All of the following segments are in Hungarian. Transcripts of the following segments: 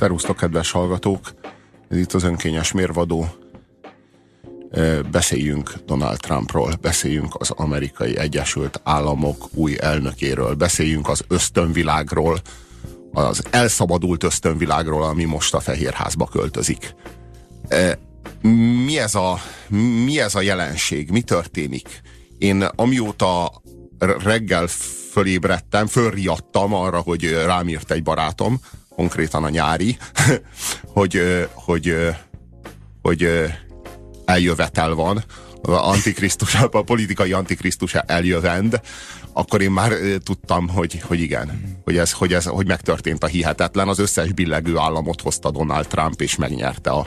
Szerusztok, kedves hallgatók! Ez itt az önkényes mérvadó. Beszéljünk Donald Trumpról, beszéljünk az amerikai Egyesült Államok új elnökéről, beszéljünk az ösztönvilágról, az elszabadult ösztönvilágról, ami most a Fehérházba költözik. Mi ez a, mi ez a jelenség? Mi történik? Én amióta reggel fölébredtem, fölriadtam arra, hogy rám írt egy barátom, konkrétan a nyári, hogy, hogy, hogy eljövetel van, antikrisztus, a politikai antikrisztus eljövend, akkor én már tudtam, hogy, hogy igen, hogy ez, hogy ez hogy megtörtént a hihetetlen. Az összes billegő államot hozta Donald Trump, és megnyerte a,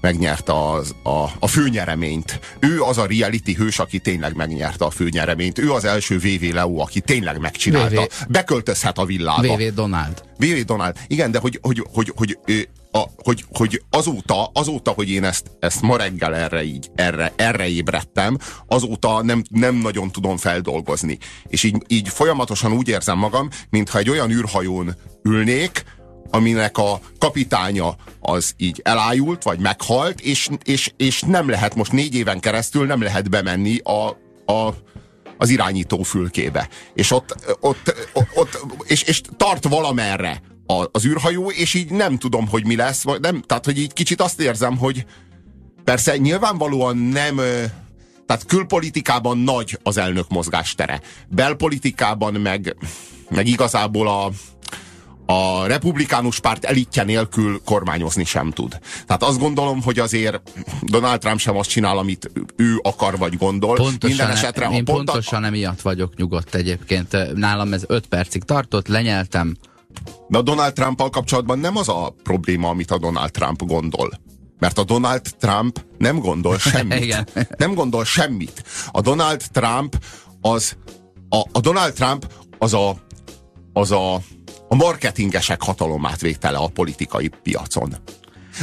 megnyerte az, a, a főnyereményt. Ő az a reality hős, aki tényleg megnyerte a főnyereményt. Ő az első VV Leo, aki tényleg megcsinálta. VV. Beköltözhet a villába. VV Donald. VV Donald. Igen, de hogy, hogy, hogy, hogy, hogy a, hogy, hogy azóta, azóta, hogy én ezt, ezt ma reggel erre így, erre, erre ébredtem, azóta nem, nem nagyon tudom feldolgozni. És így, így folyamatosan úgy érzem magam, mintha egy olyan űrhajón ülnék, aminek a kapitánya az így elájult, vagy meghalt, és, és, és nem lehet most négy éven keresztül nem lehet bemenni a, a, az irányító fülkébe. És ott, ott, ott, ott és, és tart valamerre a, az űrhajó, és így nem tudom, hogy mi lesz. Nem, tehát, hogy így kicsit azt érzem, hogy persze nyilvánvalóan nem tehát külpolitikában nagy az elnök mozgástere. Belpolitikában meg, meg igazából a, a republikánus párt elitje nélkül kormányozni sem tud. Tehát azt gondolom, hogy azért Donald Trump sem azt csinál, amit ő akar vagy gondol. Pontosan, Minden esetre, én pont pontosan a... emiatt vagyok nyugodt egyébként. Nálam ez öt percig tartott, lenyeltem. De a Donald Trumpal kapcsolatban nem az a probléma, amit a Donald Trump gondol. Mert a Donald Trump nem gondol semmit. nem gondol semmit. A Donald Trump az a, a Donald Trump az a az a a marketingesek hatalomátvétele a politikai piacon.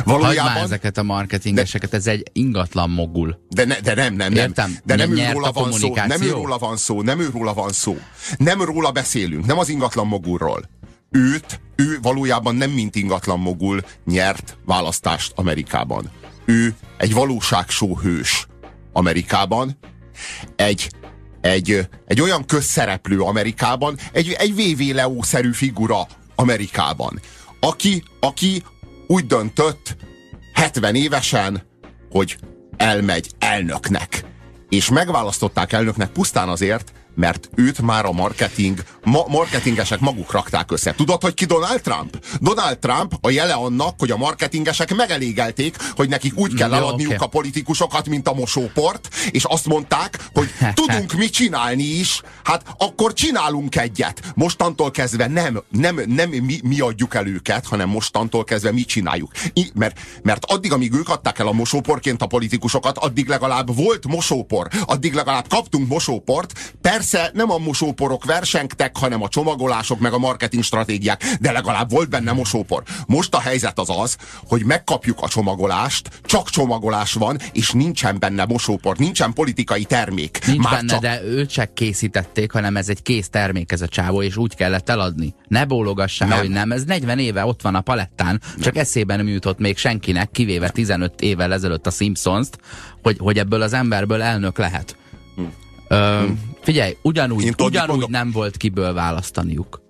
Valójában... már ezeket a marketingeseket, de, ez egy ingatlan mogul. De, ne, de nem, nem, nem. Értem, de nem őróla van szó, nem őróla van szó, nem őróla van szó. Nem róla beszélünk, nem az ingatlan mogulról. Őt, ő valójában nem mint ingatlan mogul nyert választást Amerikában. Ő egy valóságsó hős Amerikában, egy egy, egy olyan közszereplő Amerikában, egy, egy VV Leo-szerű figura Amerikában, aki, aki úgy döntött 70 évesen, hogy elmegy elnöknek. És megválasztották elnöknek pusztán azért, mert őt már a marketing, ma, marketingesek maguk rakták össze. Tudod, hogy ki Donald Trump? Donald Trump a jele annak, hogy a marketingesek megelégelték, hogy nekik úgy kell eladniuk okay. a politikusokat, mint a mosóport, és azt mondták, hogy tudunk mit csinálni is, hát akkor csinálunk egyet. Mostantól kezdve nem, nem, nem mi, mi adjuk el őket, hanem mostantól kezdve mi csináljuk. I, mert, mert addig, amíg ők adták el a mosóporként a politikusokat, addig legalább volt mosópor, addig legalább kaptunk mosóport, persze Persze nem a mosóporok versengtek, hanem a csomagolások meg a marketing stratégiák, de legalább volt benne mosópor. Most a helyzet az az, hogy megkapjuk a csomagolást, csak csomagolás van, és nincsen benne mosópor, nincsen politikai termék. Nincs Már benne, csak... de őt se készítették, hanem ez egy kész termék ez a csávó, és úgy kellett eladni. Ne bólogassál, nem. hogy nem. Ez 40 éve ott van a palettán, csak nem. eszébe nem jutott még senkinek, kivéve 15 évvel ezelőtt a Simpsons-t, hogy, hogy ebből az emberből elnök lehet. Hm. Ö, hm. Figyelj, ugyanúgy, Én ugyanúgy mondom, nem volt kiből választaniuk.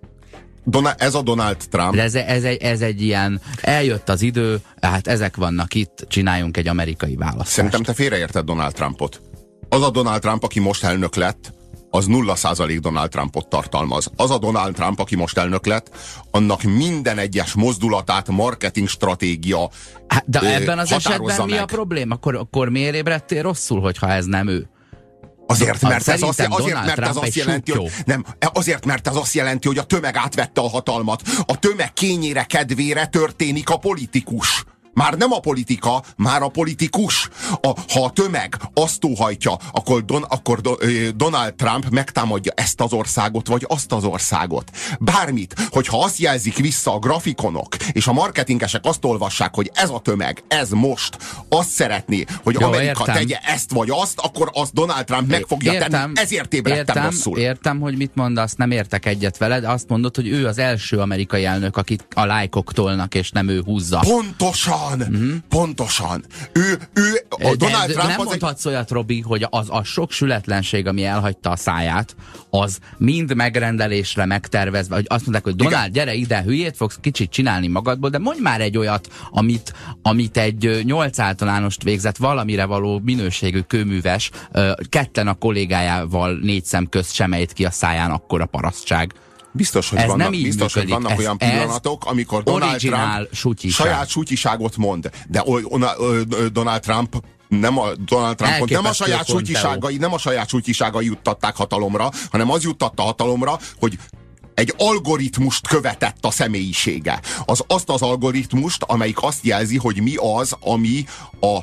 Dona, ez a Donald Trump. De ez, ez, egy, ez egy ilyen, eljött az idő, hát ezek vannak itt, csináljunk egy amerikai választást. Szerintem te félreérted Donald Trumpot. Az a Donald Trump, aki most elnök lett, az nulla százalék Donald Trumpot tartalmaz. Az a Donald Trump, aki most elnök lett, annak minden egyes mozdulatát, marketing stratégia hát, De ebben az esetben meg. mi a probléma? Akkor, akkor miért ébredtél rosszul, hogyha ez nem ő? Azért, mert ez azt, azért, mert ez azt jelenti, hogy, nem, azért, mert ez azt jelenti, hogy a tömeg átvette a hatalmat. A tömeg kényére, kedvére történik a politikus. Már nem a politika, már a politikus. A, ha a tömeg azt óhajtja, akkor, Don, akkor do, Donald Trump megtámadja ezt az országot, vagy azt az országot. Bármit, hogyha azt jelzik vissza a grafikonok, és a marketingesek azt olvassák, hogy ez a tömeg, ez most azt szeretné, hogy Jó, Amerika értem. tegye ezt vagy azt, akkor azt Donald Trump meg fogja értem, tenni. Ezért ébredtem értem, rosszul. Értem, hogy mit mondasz, nem értek egyet veled. Azt mondod, hogy ő az első amerikai elnök, akit a lájkok tolnak, és nem ő húzza. Pontosan! Mm-hmm. Pontosan. Ő, ő, a Donald de, Trump nem az mondhatsz egy... olyat, Robi, hogy az a sok sületlenség, ami elhagyta a száját, az mind megrendelésre megtervezve, hogy azt mondták, hogy Donald, Igen. gyere ide, hülyét fogsz kicsit csinálni magadból, de mondj már egy olyat, amit, amit egy nyolc általánost végzett valamire való minőségű kőműves, ketten a kollégájával négy szem közt sem ki a száján akkora parasztság. Biztos, hogy ez vannak, nem biztos, hogy vannak ez, olyan pillanatok, amikor Donald Trump sutyiság. saját sutyiságot mond, de Donald Trump nem a Donald Trumpot, nem a saját sutyiságai, nem a saját sutyiságai juttatták hatalomra, hanem az juttatta hatalomra, hogy egy algoritmust követett a személyisége. Az azt az algoritmust, amelyik azt jelzi, hogy mi az, ami a,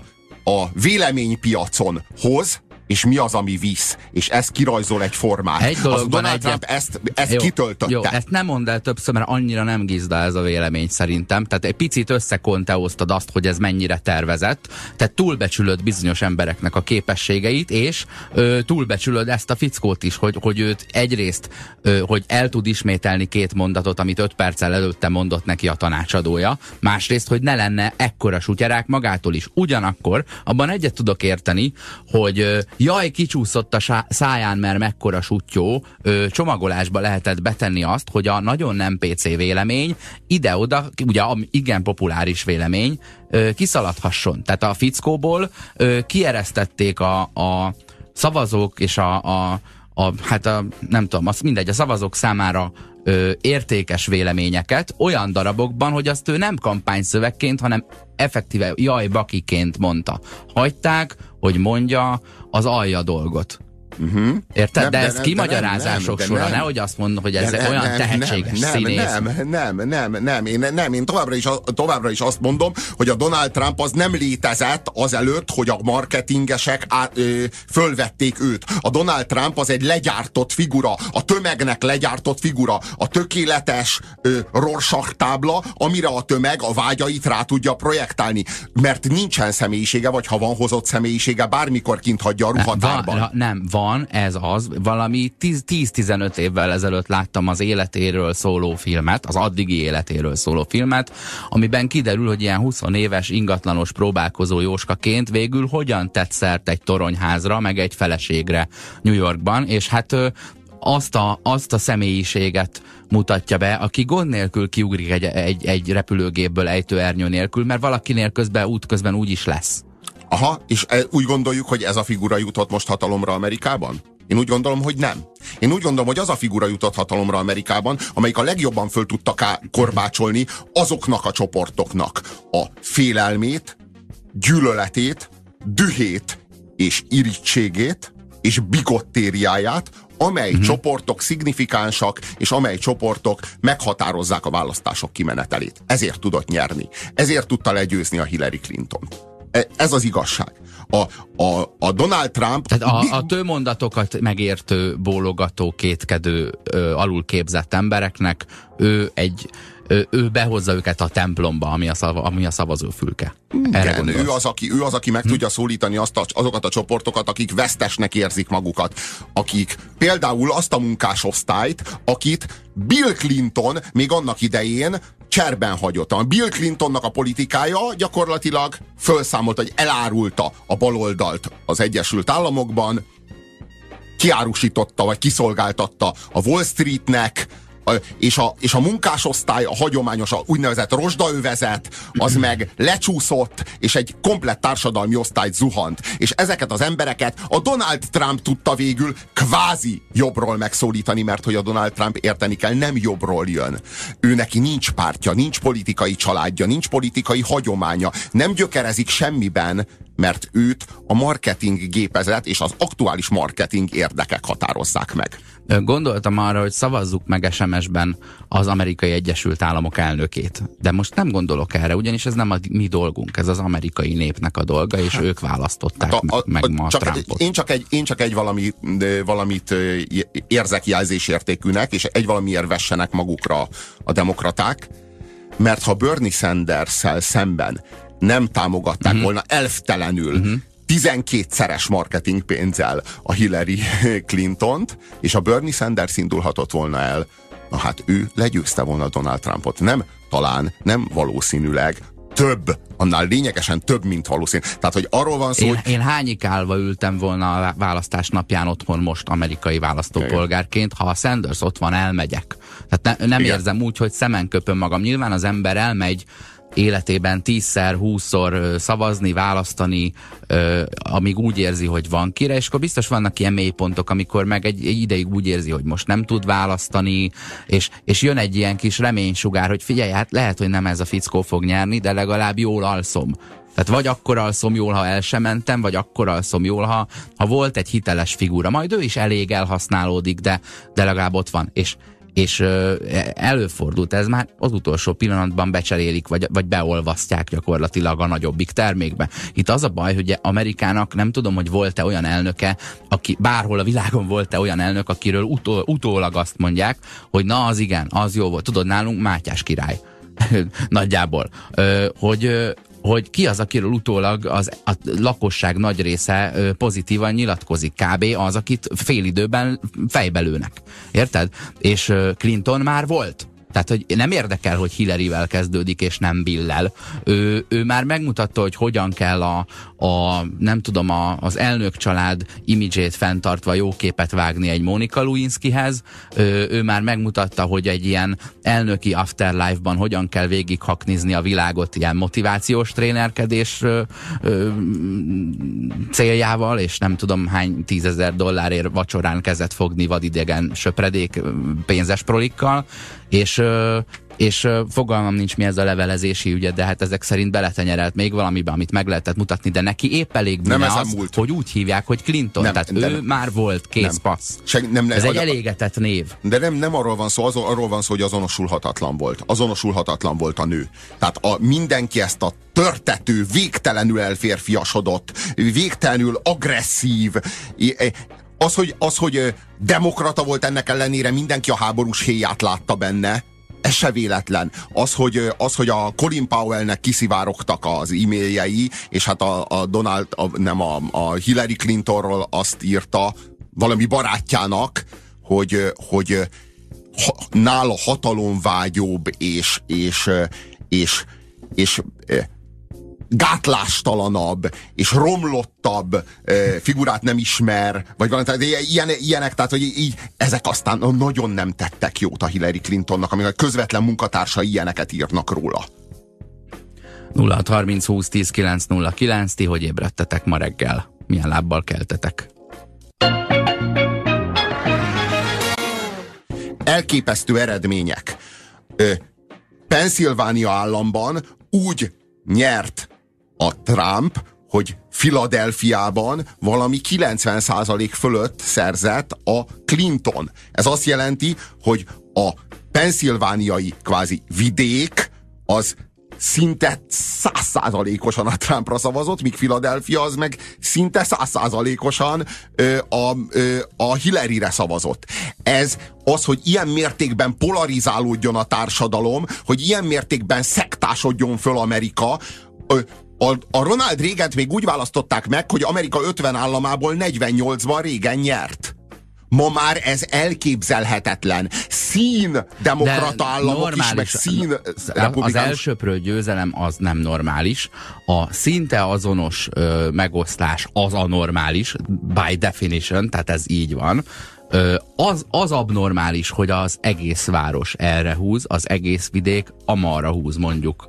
a véleménypiacon hoz, és mi az, ami visz, és ez kirajzol egy formát. Egy az Donald Trump egy... ezt, ezt jó, kitöltötte. Jó, ezt nem mondd el többször, mert annyira nem gizda ez a vélemény szerintem. Tehát egy picit összekonteóztad azt, hogy ez mennyire tervezett. Tehát túlbecsülöd bizonyos embereknek a képességeit, és ö, túlbecsülöd ezt a fickót is, hogy, hogy őt egyrészt, ö, hogy el tud ismételni két mondatot, amit öt perccel előtte mondott neki a tanácsadója, másrészt, hogy ne lenne ekkora sutyerák magától is. Ugyanakkor abban egyet tudok érteni, hogy jaj, kicsúszott a száján, mert mekkora sutyó, csomagolásba lehetett betenni azt, hogy a nagyon nem PC vélemény ide-oda, ugye igen populáris vélemény, ö, kiszaladhasson. Tehát a fickóból ö, kieresztették a, a szavazók és a, a a, hát a, nem tudom, az mindegy, a szavazók számára ö, értékes véleményeket olyan darabokban, hogy azt ő nem kampányszövegként, hanem effektíve jaj bakiként mondta. Hagyták, hogy mondja az alja dolgot. Uh-huh. Érted? Nem, de, de ez kimagyarázások nem, sora, nehogy azt mondod, hogy ez nem, olyan nem, tehetséges nem, színész. Nem, nem, nem, nem, én, nem, én továbbra is, továbbra is azt mondom, hogy a Donald Trump az nem létezett azelőtt, hogy a marketingesek á, ö, fölvették őt. A Donald Trump az egy legyártott figura, a tömegnek legyártott figura, a tökéletes ö, tábla, amire a tömeg a vágyait rá tudja projektálni. Mert nincsen személyisége, vagy ha van hozott személyisége, bármikor kint hagyja a ruhatárban. Nem, van van, ez az, valami 10-15 évvel ezelőtt láttam az életéről szóló filmet, az addigi életéről szóló filmet, amiben kiderül, hogy ilyen 20 éves ingatlanos próbálkozó Jóskaként végül hogyan tett szert egy toronyházra, meg egy feleségre New Yorkban, és hát azt a, azt a személyiséget mutatja be, aki gond nélkül kiugrik egy, egy, egy repülőgépből ejtőernyő nélkül, mert valakinél közben útközben úgy is lesz. Aha, és e, úgy gondoljuk, hogy ez a figura jutott most hatalomra Amerikában? Én úgy gondolom, hogy nem. Én úgy gondolom, hogy az a figura jutott hatalomra Amerikában, amelyik a legjobban föl tudta korbácsolni azoknak a csoportoknak a félelmét, gyűlöletét, dühét és irítségét és bigottériáját, amely uh-huh. csoportok szignifikánsak, és amely csoportok meghatározzák a választások kimenetelét. Ezért tudott nyerni. Ezért tudta legyőzni a Hillary Clinton. E, ez az igazság. A, a, a Donald Trump... Tehát a, a tőmondatokat megértő, bólogató, kétkedő, ö, alulképzett embereknek ő egy ő, ő behozza őket a templomba, ami a, szava, ami a szavazófülke. Igen, ő az, aki, ő az, aki meg hm. tudja szólítani azt a, azokat a csoportokat, akik vesztesnek érzik magukat. Akik például azt a munkásosztályt, akit Bill Clinton még annak idején cserben hagyott. A Bill Clintonnak a politikája gyakorlatilag felszámolt, hogy elárulta a baloldalt az Egyesült Államokban, kiárusította, vagy kiszolgáltatta a Wall Streetnek, és a, és a munkásosztály, a hagyományos, a úgynevezett rozsdaövezet, az meg lecsúszott, és egy komplett társadalmi osztályt zuhant. És ezeket az embereket a Donald Trump tudta végül kvázi jobbról megszólítani, mert hogy a Donald Trump érteni kell, nem jobbról jön. Ő neki nincs pártja, nincs politikai családja, nincs politikai hagyománya, nem gyökerezik semmiben, mert őt a marketing gépezet és az aktuális marketing érdekek határozzák meg. Gondoltam arra, hogy szavazzuk meg SMS-ben az amerikai Egyesült Államok elnökét. De most nem gondolok erre, ugyanis ez nem a mi dolgunk, ez az amerikai népnek a dolga, és ők választották hát a, a, meg ma csak Trumpot. Én csak egy, én csak egy valami, valamit érzek jelzésértékűnek, és egy valamiért vessenek magukra a demokraták, mert ha Bernie sanders szemben nem támogatták uh-huh. volna elftelenül uh-huh. 12-szeres marketing pénzzel a Hillary Clintont, és a Bernie Sanders indulhatott volna el, na hát ő legyőzte volna Donald Trumpot. Nem talán, nem valószínűleg, több, annál lényegesen több, mint valószínű. Tehát, hogy arról van szó, én, hogy... Én hányikálva ültem volna a választás napján otthon most amerikai választópolgárként, ha a Sanders ott van, elmegyek. Tehát ne, nem Igen. érzem úgy, hogy szemen köpöm magam. Nyilván az ember elmegy életében tízszer, húszszor szavazni, választani, amíg úgy érzi, hogy van kire, és akkor biztos vannak ilyen mélypontok, amikor meg egy, egy ideig úgy érzi, hogy most nem tud választani, és, és jön egy ilyen kis reménysugár, hogy figyelj, hát lehet, hogy nem ez a fickó fog nyerni, de legalább jól alszom. Tehát vagy akkor alszom jól, ha el sem mentem, vagy akkor alszom jól, ha, ha volt egy hiteles figura. Majd ő is elég elhasználódik, de, de legalább ott van. És és előfordult ez már az utolsó pillanatban becserélik, vagy, vagy beolvasztják gyakorlatilag a nagyobbik termékbe. Itt az a baj, hogy Amerikának nem tudom, hogy volt-e olyan elnöke, aki bárhol a világon volt-e olyan elnök, akiről utó, utólag azt mondják, hogy na az igen, az jó volt. Tudod, nálunk Mátyás király. Nagyjából. Hogy hogy ki az, akiről utólag az, a lakosság nagy része pozitívan nyilatkozik. Kb. az, akit félidőben fejbelőnek. Érted? És Clinton már volt tehát, hogy nem érdekel, hogy Hillaryvel kezdődik, és nem Billel. Ő, ő már megmutatta, hogy hogyan kell a, a nem tudom, a, az elnök család imidzsét fenntartva jó képet vágni egy Monika Lewinskyhez. Ő, ő már megmutatta, hogy egy ilyen elnöki afterlife-ban hogyan kell végighaknizni a világot ilyen motivációs trénerkedés ö, ö, céljával, és nem tudom hány tízezer dollárért vacsorán kezet fogni vadidegen söpredék pénzes prolikkal, és és fogalmam nincs mi ez a levelezési ügye, de hát ezek szerint beletenyerelt még valamiben, amit meg lehetett mutatni, de neki épp elég nem az, múlt. hogy úgy hívják, hogy Clinton, nem, tehát ő nem, már volt, kész nem. passz. Seg, nem, ez egy elégetett név. De nem, nem arról van szó, az, arról van szó, hogy azonosulhatatlan volt. Azonosulhatatlan volt a nő. Tehát a, mindenki ezt a törtető, végtelenül elférfiasodott, végtelenül agresszív, az, hogy, az, hogy demokrata volt ennek ellenére, mindenki a háborús héját látta benne, ez se véletlen. Az, hogy, az, hogy a Colin Powellnek kiszivárogtak az e-mailjei, és hát a, a Donald, a, nem a, a Hillary Clintonról azt írta valami barátjának, hogy, hogy ha, nála hatalomvágyóbb és, és, és, és, és gátlástalanabb és romlottabb figurát nem ismer, vagy valami, tehát ilyen, ilyenek, tehát hogy így, ezek aztán nagyon nem tettek jót a Hillary Clintonnak, amíg a közvetlen munkatársa ilyeneket írnak róla. 0 30 20 10 9 0 9, ti hogy ébredtetek ma reggel? Milyen lábbal keltetek? Elképesztő eredmények. Pennsylvania államban úgy nyert a Trump, hogy Filadelfiában valami 90% fölött szerzett a Clinton. Ez azt jelenti, hogy a penszilvániai kvázi vidék az szinte százszázalékosan a Trumpra szavazott, míg Philadelphia az meg szinte százszázalékosan a, a Hillary-re szavazott. Ez az, hogy ilyen mértékben polarizálódjon a társadalom, hogy ilyen mértékben szektásodjon föl Amerika, a, a Ronald Reagan még úgy választották meg, hogy Amerika 50 államából 48-ban régen nyert. Ma már ez elképzelhetetlen. Szín demokrata államok normális, is, meg szín republikánus. Az elsőprő győzelem az nem normális. A szinte azonos ö, megoszlás az a normális, by definition, tehát ez így van. Ö, az, az abnormális, hogy az egész város erre húz, az egész vidék amarra húz mondjuk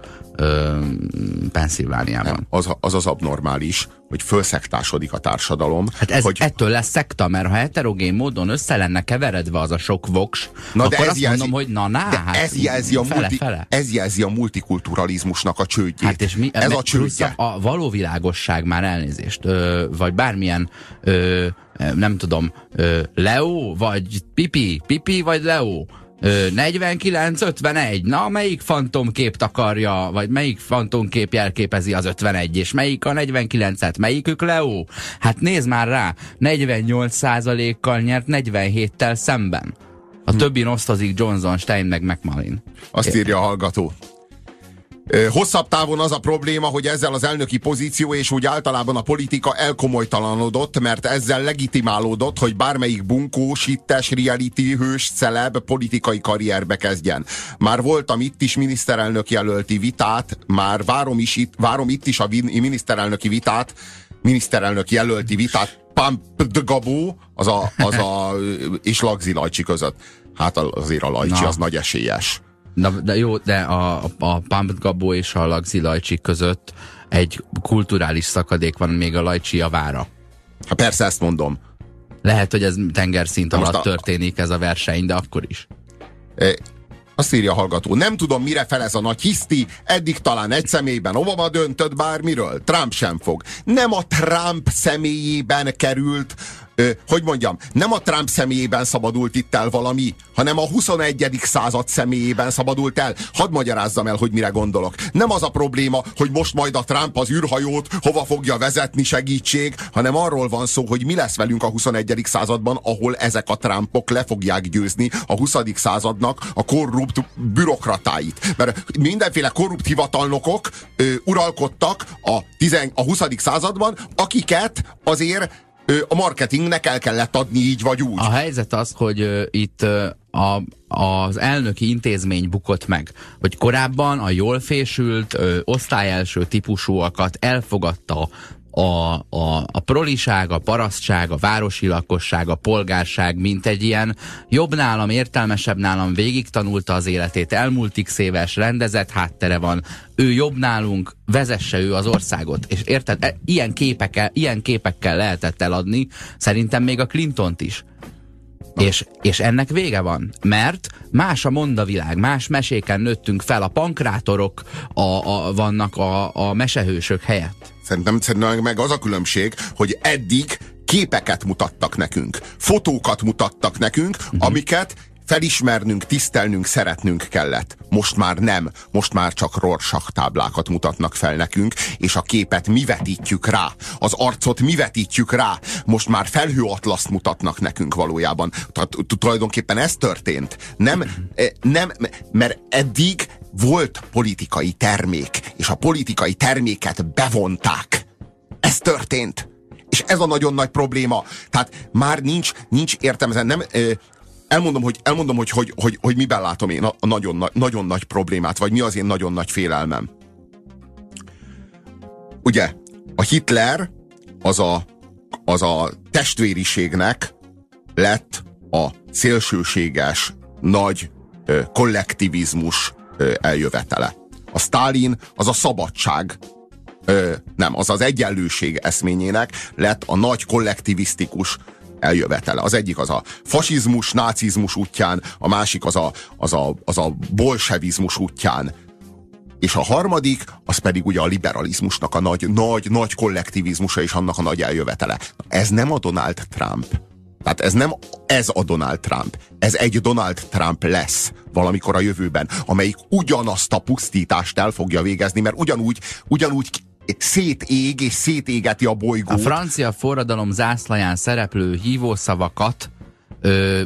Pennsylvániában. Az, az az abnormális, hogy fölszektásodik a társadalom. Hát ez, hogy... ettől lesz szekta, mert ha heterogén módon össze lenne keveredve az a sok voks, na, akkor de ez azt jelzi, mondom, hogy na, na, hát ez jelzi, a fele, multi, fele. ez jelzi a multikulturalizmusnak a csődjét. Hát és mi, ez a csődje. A való világosság már elnézést, ö, vagy bármilyen ö, nem tudom, ö, Leo, vagy Pipi, Pipi, vagy Leo, 49-51, na melyik fantomkép takarja, vagy melyik fantomkép jelképezi az 51, és melyik a 49-et, melyikük Leo? Hát nézd már rá, 48%-kal nyert 47-tel szemben. A hm. többi osztozik Johnson, Stein meg McMullen. Azt írja a hallgató. Hosszabb távon az a probléma, hogy ezzel az elnöki pozíció és úgy általában a politika elkomolytalanodott, mert ezzel legitimálódott, hogy bármelyik bunkó, sittes, reality hős, celeb politikai karrierbe kezdjen. Már voltam itt is miniszterelnök jelölti vitát, már várom, is itt, várom itt is a miniszterelnöki vitát, miniszterelnök jelölti vitát Pump Gabó, az a, az a és Lagzi Lajcsi között. Hát azért a Lajcsi Na. az nagy esélyes. Na, de jó, de a, a Pump Gabó és a Lagzi Lajcsi között egy kulturális szakadék van még a Lajcsi javára. Hát persze ezt mondom. Lehet, hogy ez tengerszint alatt a... történik ez a verseny, de akkor is. E, azt írja a hallgató, nem tudom mire fel ez a nagy hiszti, eddig talán egy személyben Obama döntött bármiről, Trump sem fog. Nem a Trump személyében került hogy mondjam, nem a Trump személyében szabadult itt el valami, hanem a 21. század személyében szabadult el. Hadd magyarázzam el, hogy mire gondolok. Nem az a probléma, hogy most majd a Trump az űrhajót hova fogja vezetni segítség, hanem arról van szó, hogy mi lesz velünk a 21. században, ahol ezek a Trumpok le fogják győzni a 20. századnak a korrupt bürokratáit. Mert mindenféle korrupt hivatalnokok ö, uralkodtak a, tizen, a 20. században, akiket azért a marketingnek el kellett adni így vagy úgy. A helyzet az, hogy itt a, az elnöki intézmény bukott meg, hogy korábban a jól fésült, ö, osztályelső típusúakat elfogadta a, a, a proliság, a parasztság, a városi lakosság, a polgárság, mint egy ilyen jobb nálam, értelmesebb nálam végig tanulta az életét, elmúlt x éves, rendezett háttere van, ő jobb nálunk, vezesse ő az országot. És érted, e, ilyen, képekkel, ilyen képekkel lehetett eladni, szerintem még a Clintont is. És, és ennek vége van, mert más a mondavilág, más meséken nőttünk fel, a pankrátorok a, a, vannak a, a mesehősök helyett. Szerintem, szerintem meg az a különbség, hogy eddig képeket mutattak nekünk, fotókat mutattak nekünk, uh-huh. amiket felismernünk, tisztelnünk, szeretnünk kellett. Most már nem. Most már csak rorsak táblákat mutatnak fel nekünk, és a képet mi vetítjük rá. Az arcot mi vetítjük rá. Most már felhőatlaszt mutatnak nekünk valójában. Tehát tulajdonképpen ez történt. Nem, eh, nem, mert eddig volt politikai termék, és a politikai terméket bevonták. Ez történt. És ez a nagyon nagy probléma. Tehát már nincs, nincs értelme, nem, elmondom, hogy, elmondom hogy, hogy, hogy, hogy miben látom én a, nagyon, nagyon nagy problémát, vagy mi az én nagyon nagy félelmem. Ugye, a Hitler az a, az a testvériségnek lett a szélsőséges, nagy ö, kollektivizmus eljövetele. A Stalin az a szabadság, nem, az az egyenlőség eszményének lett a nagy kollektivisztikus eljövetele. Az egyik az a fasizmus, nácizmus útján, a másik az a, az a, az a bolsevizmus útján. És a harmadik, az pedig ugye a liberalizmusnak a nagy, nagy, nagy kollektivizmusa és annak a nagy eljövetele. Ez nem a Donald Trump. Tehát ez nem ez a Donald Trump. Ez egy Donald Trump lesz valamikor a jövőben, amelyik ugyanazt a pusztítást el fogja végezni, mert ugyanúgy, ugyanúgy szétég és szétégeti a bolygót. A francia forradalom zászlaján szereplő hívószavakat ö,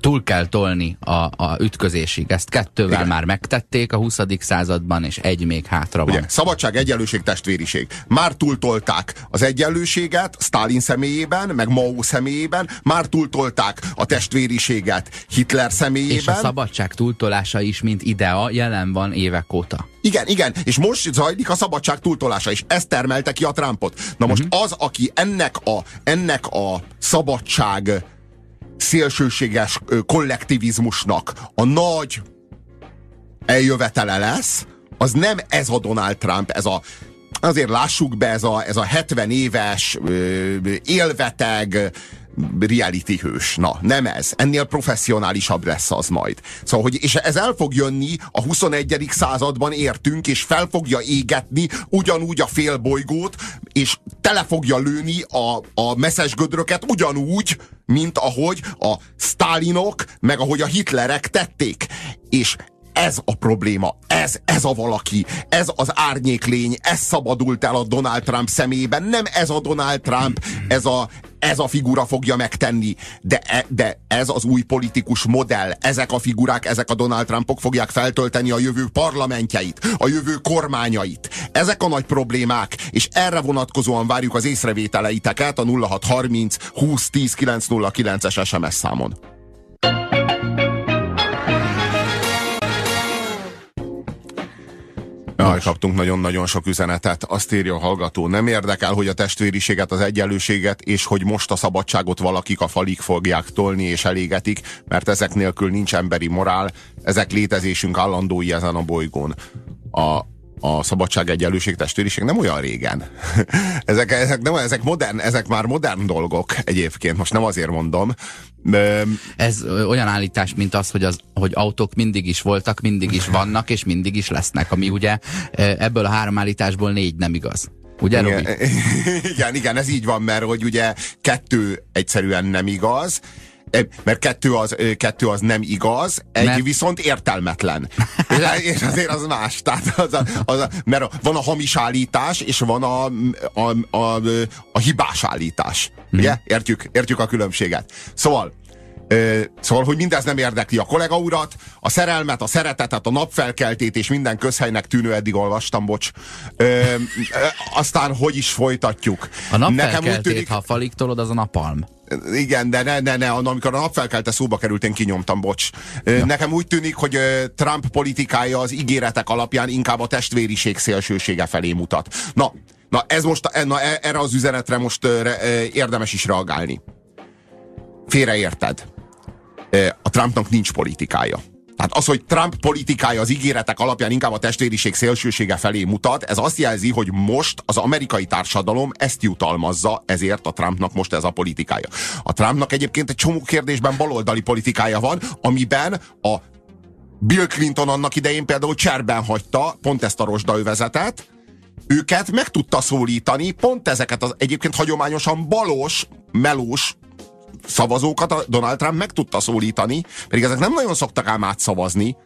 túl kell tolni a, a ütközésig. Ezt kettővel Igen. már megtették a 20. században, és egy még hátra van. Ugye, szabadság, egyenlőség, testvériség. Már túltolták az egyenlőséget Stalin személyében, meg Mao személyében, már túltolták a testvériséget Hitler személyében. És a szabadság túltolása is, mint idea, jelen van évek óta. Igen, igen, és most zajlik a szabadság túltolása, és ez termelte ki a Trumpot. Na most uh-huh. az, aki ennek a, ennek a szabadság szélsőséges kollektivizmusnak a nagy eljövetele lesz, az nem ez a Donald Trump, ez a azért lássuk be, ez a, ez a 70 éves élveteg, reality hős. Na, nem ez. Ennél professzionálisabb lesz az majd. Szóval, hogy, és ez el fog jönni a 21. században értünk, és fel fogja égetni ugyanúgy a félbolygót, és tele fogja lőni a, a messzes gödröket ugyanúgy, mint ahogy a Stalinok, meg ahogy a Hitlerek tették. És ez a probléma, ez, ez a valaki, ez az árnyéklény, ez szabadult el a Donald Trump szemében, nem ez a Donald Trump, ez a, ez a figura fogja megtenni, de, e, de ez az új politikus modell, ezek a figurák, ezek a Donald Trumpok fogják feltölteni a jövő parlamentjeit, a jövő kormányait. Ezek a nagy problémák, és erre vonatkozóan várjuk az észrevételeiteket a 0630 20 10 909-es SMS számon. Jaj, kaptunk nagyon-nagyon sok üzenetet. Azt írja a hallgató, nem érdekel, hogy a testvériséget, az egyenlőséget, és hogy most a szabadságot valakik a falig fogják tolni és elégetik, mert ezek nélkül nincs emberi morál, ezek létezésünk állandói ezen a bolygón. A, a szabadság, egyenlőség, testvériség nem olyan régen. ezek, ezek, nem, ezek, modern, ezek már modern dolgok egyébként, most nem azért mondom. Ez olyan állítás, mint az, hogy, az, hogy autók mindig is voltak, mindig is vannak, és mindig is lesznek, ami ugye ebből a három állításból négy nem igaz. Ugye, igen, igen, igen, ez így van, mert hogy ugye kettő egyszerűen nem igaz, mert kettő az, kettő az nem igaz, egy mert... viszont értelmetlen. és azért az más. Tehát az a, az a, mert van a hamis állítás, és van a, a, a, a hibás állítás. Hmm. Ugye? Értjük, értjük a különbséget. Szóval, szóval, hogy mindez nem érdekli a kollega urat, a szerelmet, a szeretetet, a napfelkeltét és minden közhelynek tűnő eddig olvastam, bocs. Ö, aztán hogy is folytatjuk? A napfelkeltét, Nekem úgy tűnik, ha falig tolod, az a napalm. Igen, de ne, ne, ne, amikor a napfelkelte szóba került, én kinyomtam, bocs. Ja. Nekem úgy tűnik, hogy Trump politikája az ígéretek alapján inkább a testvériség szélsősége felé mutat. Na, na, ez most, na e, erre az üzenetre most érdemes is reagálni. Félreérted. A Trumpnak nincs politikája. Tehát az, hogy Trump politikája az ígéretek alapján inkább a testvériség szélsősége felé mutat, ez azt jelzi, hogy most az amerikai társadalom ezt jutalmazza, ezért a Trumpnak most ez a politikája. A Trumpnak egyébként egy csomó kérdésben baloldali politikája van, amiben a Bill Clinton annak idején például cserben hagyta pont ezt a rozsdaövezetet, őket meg tudta szólítani, pont ezeket az egyébként hagyományosan balos, melós szavazókat a Donald Trump meg tudta szólítani, pedig ezek nem nagyon szoktak ám átszavazni,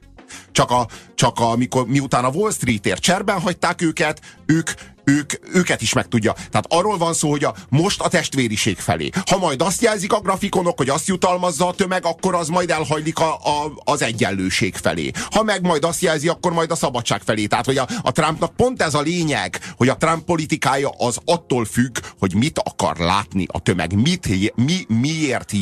csak, a, csak a, mikor, miután a Wall Street-ért cserben hagyták őket, ők ők, őket is meg tudja. Tehát arról van szó, hogy a, most a testvériség felé. Ha majd azt jelzik a grafikonok, hogy azt jutalmazza a tömeg, akkor az majd elhajlik a, a, az egyenlőség felé. Ha meg majd azt jelzi, akkor majd a szabadság felé. Tehát, hogy a, a Trumpnak pont ez a lényeg, hogy a Trump politikája az attól függ, hogy mit akar látni a tömeg. Mit, mi, miért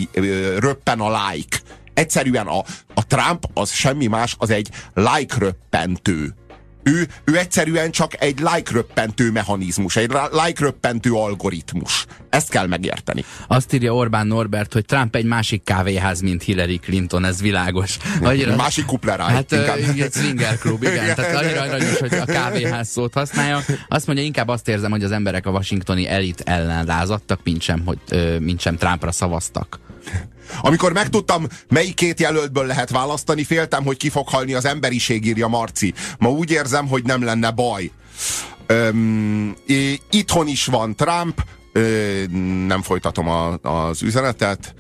röppen a like. Egyszerűen a, a Trump az semmi más, az egy like röppentő ő, ő egyszerűen csak egy like-röppentő mechanizmus, egy like-röppentő algoritmus. Ezt kell megérteni. Azt írja Orbán Norbert, hogy Trump egy másik kávéház, mint Hillary Clinton, ez világos. Annyira, másik kupleráj. Hát egy swinger klub, igen. igen. Tehát annyira aranyos, hogy a kávéház szót használja. Azt mondja, inkább azt érzem, hogy az emberek a washingtoni elit ellen rázadtak, mint sem, hogy, mint sem Trumpra szavaztak. Amikor megtudtam, melyik két jelöltből lehet választani, féltem, hogy ki fog halni az emberiség, írja Marci. Ma úgy érzem, hogy nem lenne baj. Öm, itthon is van Trump, ö, nem folytatom a, az üzenetet.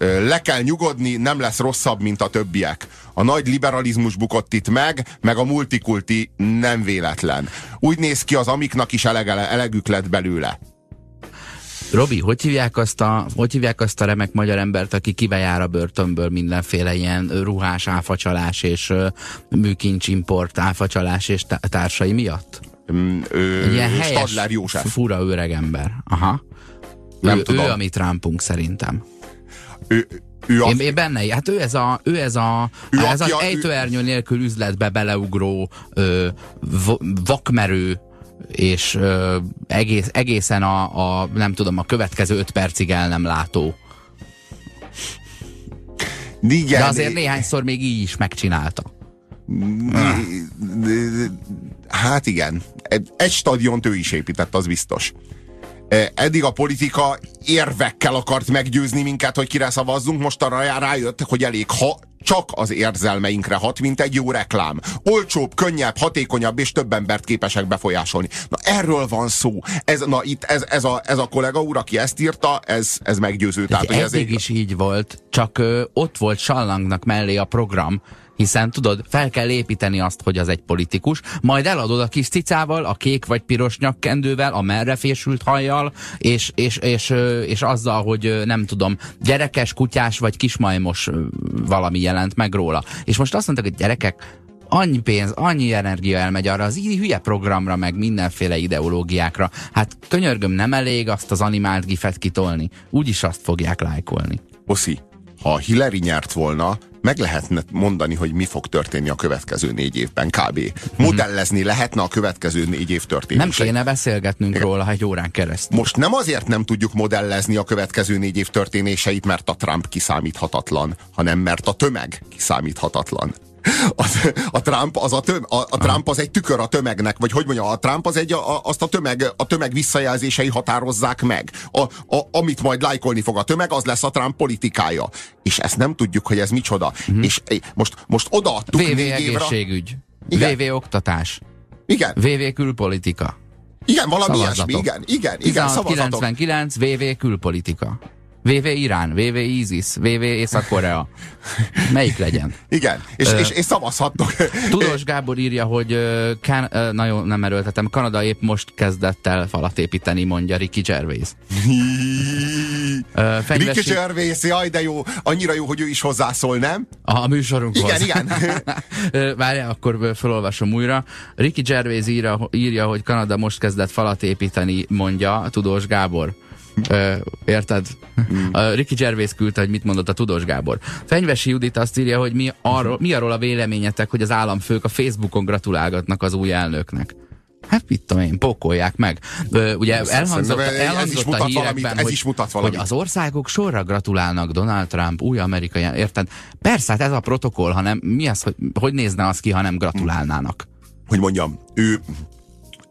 Le kell nyugodni, nem lesz rosszabb, mint a többiek. A nagy liberalizmus bukott itt meg, meg a multikulti nem véletlen. Úgy néz ki az amiknak is elege, elegük lett belőle. Robi, hogy hívják, azt a, hogy hívják azt a remek magyar embert, aki kivejár a börtönből mindenféle ilyen ruhás áfacsalás és műkincsimport áfacsalás és társai miatt? Mm, ö, ilyen helyes, Stadler József. fura öreg ember. Aha. Nem ő, tudom. ő a mi Trumpunk szerintem. Ő, ő a... én, én benne, hát ő ez a, ő ez a, ő ez az ejtőernyő nélkül üzletbe beleugró, ö, vakmerő, és ö, egész, egészen a, a, nem tudom, a következő öt percig el nem látó. Igen, De azért néhányszor még így is megcsinálta. Hát igen. egy stadiont ő is épített, az biztos. Eddig a politika érvekkel akart meggyőzni minket, hogy kire szavazzunk, most arra rájött, hogy elég, ha csak az érzelmeinkre hat, mint egy jó reklám. Olcsóbb, könnyebb, hatékonyabb és több embert képesek befolyásolni. Na erről van szó. Ez, na, itt ez, ez, a, ez a kollega úr, aki ezt írta, ez, ez meggyőző. Tehát, hogy ez is így volt, csak ö, ott volt Sallangnak mellé a program, hiszen tudod, fel kell építeni azt, hogy az egy politikus, majd eladod a kis cicával, a kék vagy piros nyakkendővel, a merre fésült hajjal, és, és, és, és azzal, hogy nem tudom, gyerekes, kutyás vagy kismajmos valami jelent meg róla. És most azt mondták, hogy gyerekek, annyi pénz, annyi energia elmegy arra az így hülye programra, meg mindenféle ideológiákra. Hát könyörgöm, nem elég azt az animált gifet kitolni. Úgyis azt fogják lájkolni. Oszi, ha Hillary nyert volna, meg lehetne mondani, hogy mi fog történni a következő négy évben, kb. Modellezni lehetne a következő négy év történéseit. Nem kéne beszélgetnünk Igen. róla egy órán keresztül. Most nem azért nem tudjuk modellezni a következő négy év történéseit, mert a Trump kiszámíthatatlan, hanem mert a tömeg kiszámíthatatlan. A, a, Trump az a, töm, a, a Trump az egy tükör a tömegnek, vagy hogy mondja, a Trump az egy, a, azt a tömeg, a tömeg visszajelzései határozzák meg. A, a, amit majd lájkolni fog a tömeg, az lesz a Trump politikája. És ezt nem tudjuk, hogy ez micsoda. Mm-hmm. És most, most odaadtuk VV négy egészségügy. Igen. VV oktatás. Igen. VV külpolitika. Igen, valami Szavazatok. ilyesmi, igen, igen, igen, 99 VV külpolitika. VV Irán, VV ISIS, VV Észak-Korea. Melyik legyen? Igen, és, uh, és, és szavazhattok. Tudós Gábor írja, hogy kan, uh, nagyon nem erőltetem, Kanada épp most kezdett el falat építeni, mondja Ricky Gervais. uh, fenyvesi... Ricky Gervais, jaj, de jó, annyira jó, hogy ő is hozzászól, nem? A, a műsorunkhoz. Igen, igen. Várjál, akkor felolvasom újra. Ricky Gervais írja, írja, hogy Kanada most kezdett falat építeni, mondja Tudós Gábor. Ö, érted? Mm. A Ricky Gervais küldte, hogy mit mondott a Tudós Gábor. Fenyvesi Judit azt írja, hogy mi arról, mi arról a véleményetek, hogy az államfők a Facebookon gratulálgatnak az új elnöknek. Hát mit tudom én, pokolják meg. Ö, ugye ez elhangzott, elhangzott a hírekben, valamit, ez hogy, is mutat hogy az országok sorra gratulálnak Donald Trump új amerikai, érted? Persze, hát ez a protokoll, hanem mi az, hogy, hogy nézne az ki, ha nem gratulálnának? Hogy mondjam, ő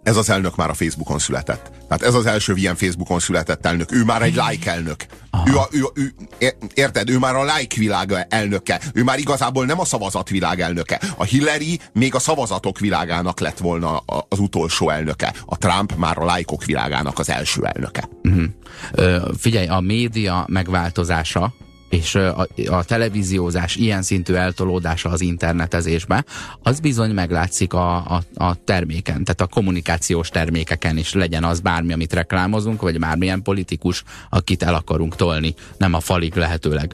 ez az elnök már a Facebookon született. Tehát ez az első ilyen Facebookon született elnök. Ő már egy like elnök. Ő, a, ő, ő, érted? Ő már a like világ elnöke. Ő már igazából nem a szavazat világ elnöke. A Hillary még a szavazatok világának lett volna az utolsó elnöke. A Trump már a lájkok világának az első elnöke. Uh-huh. Ö, figyelj, a média megváltozása és a, a televíziózás ilyen szintű eltolódása az internetezésbe, az bizony meglátszik a, a, a terméken, tehát a kommunikációs termékeken is legyen az bármi, amit reklámozunk, vagy bármilyen politikus, akit el akarunk tolni, nem a falig lehetőleg.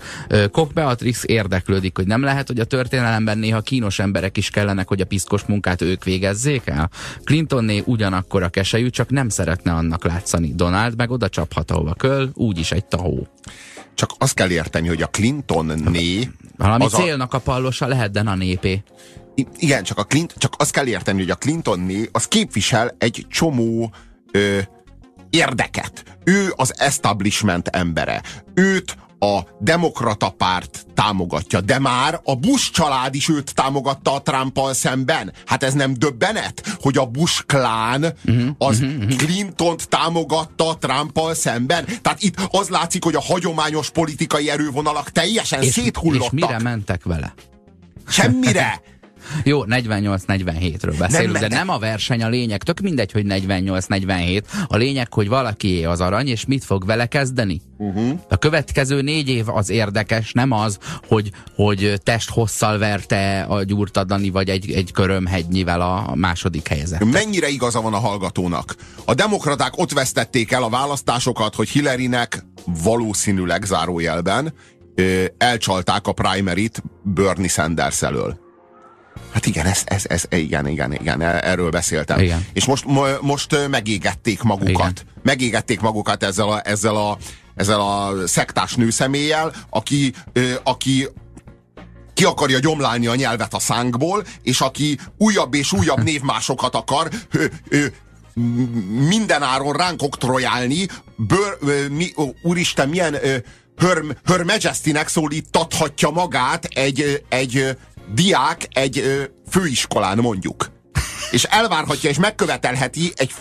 Kok Beatrix érdeklődik, hogy nem lehet, hogy a történelemben néha kínos emberek is kellenek, hogy a piszkos munkát ők végezzék el. Clintonné ugyanakkor a keselyű, csak nem szeretne annak látszani. Donald meg oda csaphat, ahova köl, úgyis egy tahó. Csak azt kell érteni, hogy a Clinton-né... Valami az célnak a, pallosa lehet, de a népé. Igen, csak, a Clint, csak azt kell érteni, hogy a Clinton-né az képvisel egy csomó ö, érdeket. Ő az establishment embere. Őt a demokrata párt támogatja, de már a Bush család is őt támogatta a Trumpal szemben. Hát ez nem döbbenet, hogy a Bush klán uh-huh, az uh-huh, Clintont támogatta a Trumpal szemben. Tehát itt az látszik, hogy a hagyományos politikai erővonalak teljesen és, széthullottak. És mire mentek vele? Semmire! Jó, 48-47-ről beszélünk, nem, de nem a verseny a lényeg. Tök mindegy, hogy 48-47. A lényeg, hogy valaki az arany, és mit fog vele kezdeni? Uh-huh. A következő négy év az érdekes, nem az, hogy, hogy testhosszal verte a gyurtadani, vagy egy, egy körömhegynyivel a második helyzet. Mennyire igaza van a hallgatónak? A demokraták ott vesztették el a választásokat, hogy Hillarynek valószínűleg zárójelben elcsalták a primaryt Bernie Sanders elől. Hát igen, ez, ez, ez, igen, igen, igen, erről beszéltem. Igen. És most, most megégették magukat. Igen. Megégették magukat ezzel a, ezzel a, ezzel a szektás nőszemélyel, aki, aki ki akarja gyomlálni a nyelvet a szánkból, és aki újabb és újabb névmásokat akar, ő, ő, minden áron ránk oktrojálni, bőr, mi, ó, úristen, milyen Her, Her Majesty-nek szólítathatja magát egy, egy diák egy ö, főiskolán mondjuk. És elvárhatja, és megkövetelheti egy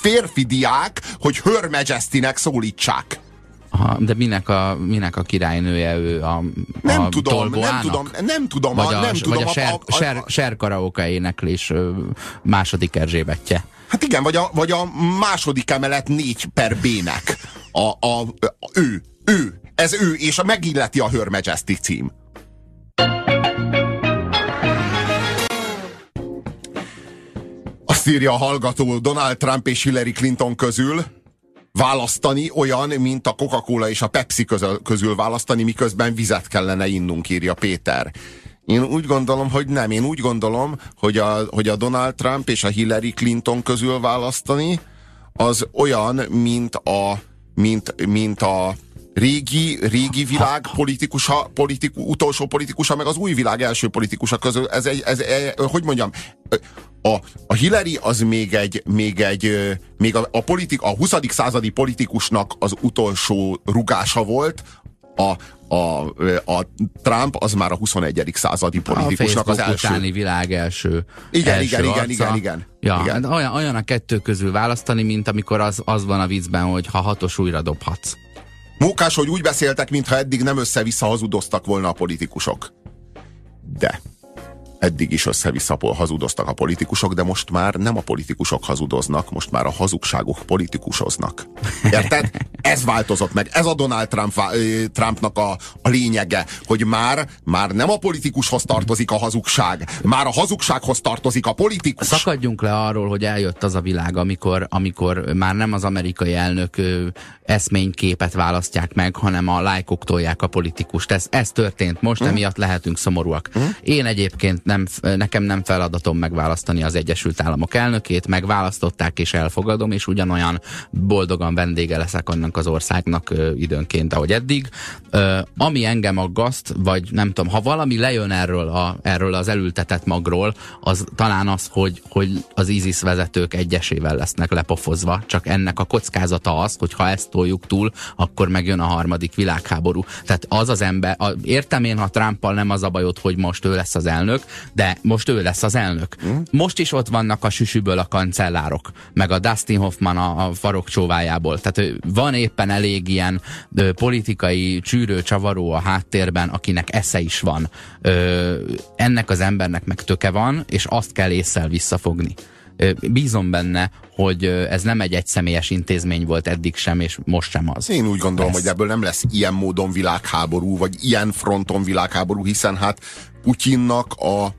férfi diák, hogy Her Majesty-nek szólítsák. Aha, de minek a, minek a királynője ő a, nem a tudom, nem tudom, nem tudom, vagy a, nem tudom, vagy a, ser, a, a, ser, ser karaoke éneklés második Erzsébetje. Hát igen, vagy a, vagy a második emelet négy per B-nek. A, a, a, ő, ő, ez ő, és a megilleti a Her Majesty cím. Azt írja a hallgató Donald Trump és Hillary Clinton közül, választani olyan, mint a Coca-Cola és a Pepsi közül, közül választani, miközben vizet kellene innunk, írja Péter. Én úgy gondolom, hogy nem. Én úgy gondolom, hogy a, hogy a Donald Trump és a Hillary Clinton közül választani, az olyan, mint a, mint, mint a régi, régi világ politikusa, politiku, utolsó politikusa, meg az új világ első politikusa közül. Ez egy, ez, ez, hogy mondjam, a, a Hillary az még egy, még egy, még a, a, politik, a 20. századi politikusnak az utolsó rugása volt, a, a, a Trump az már a 21. századi politikusnak a az első. utáni világ első Igen, első igen, arca. igen, igen, igen. Ja, igen. hát olyan, olyan a kettő közül választani, mint amikor az, az van a viccben, hogy ha hatos újra dobhatsz. Mókás, hogy úgy beszéltek, mintha eddig nem össze-vissza hazudoztak volna a politikusok. De eddig is össze-vissza hazudoztak a politikusok, de most már nem a politikusok hazudoznak, most már a hazugságok politikusoznak. Érted? Ez változott meg. Ez a Donald Trump, Trumpnak a, a lényege, hogy már, már nem a politikushoz tartozik a hazugság, már a hazugsághoz tartozik a politikus. Szakadjunk le arról, hogy eljött az a világ, amikor, amikor már nem az amerikai elnök eszményképet választják meg, hanem a lájkok tolják a politikust. Ez, ez történt most, mm. emiatt lehetünk szomorúak. Mm. Én egyébként nem, nekem nem feladatom megválasztani az Egyesült Államok elnökét, megválasztották és elfogadom, és ugyanolyan boldogan vendége leszek annak az országnak időnként, ahogy eddig. Ami engem aggaszt, vagy nem tudom, ha valami lejön erről, a, erről az elültetett magról, az talán az, hogy, hogy az ISIS vezetők egyesével lesznek lepofozva, csak ennek a kockázata az, hogy ha ezt toljuk túl, akkor megjön a harmadik világháború. Tehát az az ember, a, értem én, ha Trumpal nem az a bajod, hogy most ő lesz az elnök, de most ő lesz az elnök. Mm. Most is ott vannak a süsüből a kancellárok, meg a Dustin Hoffman a, a farok csóvájából. Tehát van éppen elég ilyen ö, politikai csűrő csavaró a háttérben, akinek esze is van. Ö, ennek az embernek meg töke van, és azt kell észsel visszafogni. Bízom benne, hogy ez nem egy egyszemélyes intézmény volt eddig sem, és most sem az. Én úgy gondolom, ez. hogy ebből nem lesz ilyen módon világháború, vagy ilyen fronton világháború, hiszen hát Putyinnak a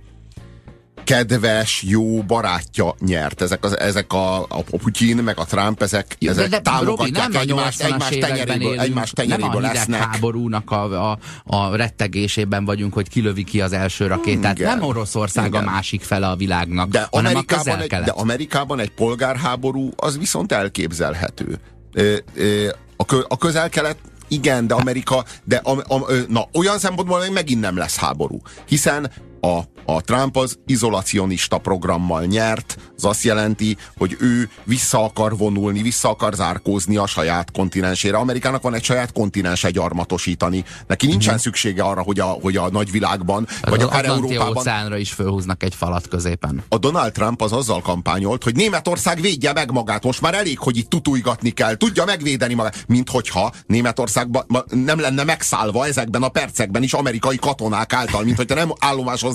kedves, jó barátja nyert. Ezek, az, ezek a, a Putyin, meg a Trump, ezek, de, ezek de, támogatják Robi, egymást, egymás tenyeréből, egymás tenyeréből nem a lesznek. háborúnak a, a, a rettegésében vagyunk, hogy kilövi ki az első rakétát. Igen. Nem Oroszország Igen. a másik fele a világnak, de hanem Amerikában a egy, De Amerikában egy polgárháború az viszont elképzelhető. Ö, ö, a, kö, a közel-kelet igen, de Amerika, de a, a, na, olyan szempontból megint nem lesz háború. Hiszen a, a Trump az izolacionista programmal nyert, az azt jelenti, hogy ő vissza akar vonulni, vissza akar zárkózni a saját kontinensére. Amerikának van egy saját kontinense gyarmatosítani. Neki nincsen mm. szüksége arra, hogy a, hogy a nagyvilágban, az vagy akár Európában... óceánra is fölhúznak egy falat középen. A Donald Trump az azzal kampányolt, hogy Németország védje meg magát. Most már elég, hogy itt tutújgatni kell. Tudja megvédeni magát. Mint hogyha Németországban nem lenne megszállva ezekben a percekben is amerikai katonák által, mint hogyha nem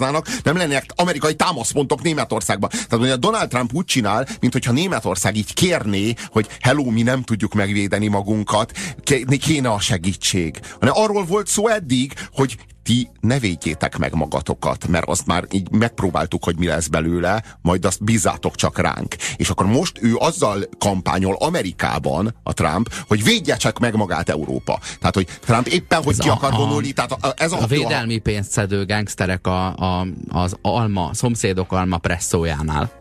állomásoznának, nem lennének amerikai támaszpontok Németországban. Tehát, a Donald Trump úgy csinál, mint hogyha Németország így kérné, hogy hello, mi nem tudjuk megvédeni magunkat, kéne a segítség. Hanem arról volt szó eddig, hogy ti ne védjétek meg magatokat, mert azt már így megpróbáltuk, hogy mi lesz belőle, majd azt bízzátok csak ránk. És akkor most ő azzal kampányol Amerikában, a Trump, hogy védje csak meg magát Európa. Tehát, hogy Trump éppen, hogy ez ki a, akar vonulni. Tehát a, ez a, a védelmi pénzszedő gangsterek a, a, az alma, szomszédok alma presszójánál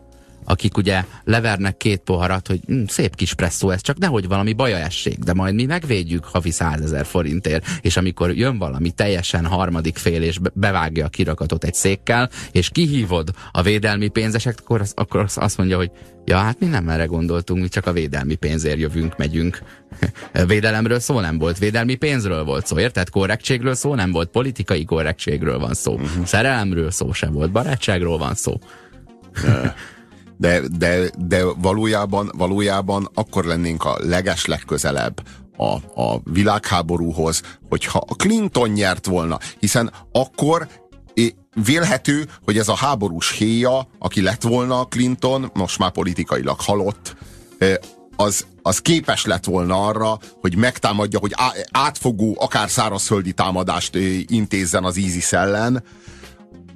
akik ugye levernek két poharat, hogy hm, szép kis presszó ez, csak nehogy valami baja essék, de majd mi megvédjük havi százezer forintért, és amikor jön valami teljesen harmadik fél, és bevágja a kirakatot egy székkel, és kihívod a védelmi pénzeseket, akkor, az, akkor azt mondja, hogy ja, hát mi nem erre gondoltunk, mi csak a védelmi pénzért jövünk, megyünk. Védelemről szó nem volt, védelmi pénzről volt szó, érted? Korrektségről szó nem volt, politikai korrektségről van szó. Uh-huh. Szerelemről szó sem volt, barátságról van szó. De, de, de valójában, valójában akkor lennénk a leges legközelebb a, a világháborúhoz, hogyha a Clinton nyert volna, hiszen akkor vélhető, hogy ez a háborús héja, aki lett volna Clinton, most már politikailag halott, az, az képes lett volna arra, hogy megtámadja, hogy átfogó, akár szárazföldi támadást intézzen az ISIS ellen,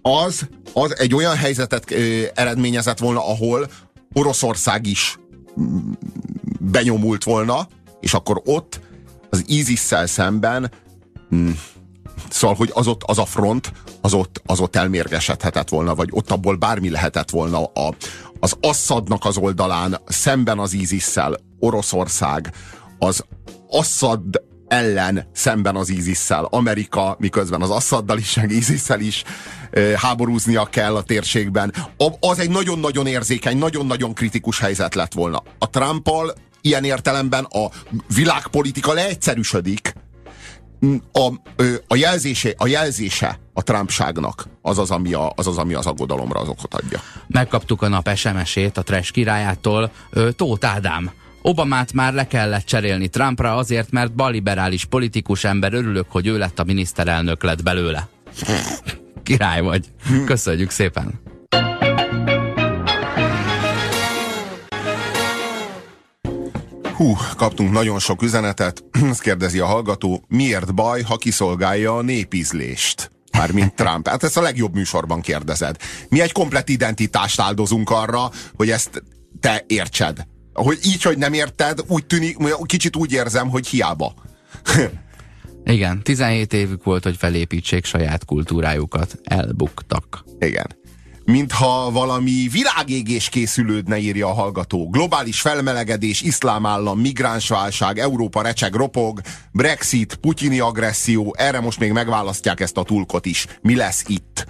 az, az egy olyan helyzetet eredményezett volna, ahol Oroszország is mm, benyomult volna, és akkor ott az ISIS-szel szemben mm, Szóval, hogy az ott, az a front, az ott, az ott elmérgesedhetett volna, vagy ott abból bármi lehetett volna a, az Assadnak az oldalán, szemben az ISIS-szel, Oroszország, az Assad ellen szemben az isis Amerika, miközben az Assaddal is, meg isis is háborúznia kell a térségben. Az egy nagyon-nagyon érzékeny, nagyon-nagyon kritikus helyzet lett volna. A Trumpal ilyen értelemben a világpolitika leegyszerűsödik, a, a, jelzése, a jelzése a Trumpságnak az az, ami, a, az az, ami az aggodalomra az okot adja. Megkaptuk a nap SMS-ét a Trash királyától. Tóth Ádám, Obamát már le kellett cserélni Trumpra azért, mert baliberális politikus ember örülök, hogy ő lett a miniszterelnök lett belőle. Király vagy. Köszönjük szépen. Hú, kaptunk nagyon sok üzenetet. Azt kérdezi a hallgató, miért baj, ha kiszolgálja a népízlést? Mármint Trump. Hát ezt a legjobb műsorban kérdezed. Mi egy komplett identitást áldozunk arra, hogy ezt te értsed. Hogy így, hogy nem érted, úgy tűnik, kicsit úgy érzem, hogy hiába. Igen, 17 évük volt, hogy felépítsék saját kultúrájukat. Elbuktak. Igen mintha valami világégés készülődne, írja a hallgató. Globális felmelegedés, iszlám állam, migránsválság, Európa recseg, ropog, Brexit, putyini agresszió, erre most még megválasztják ezt a tulkot is. Mi lesz itt?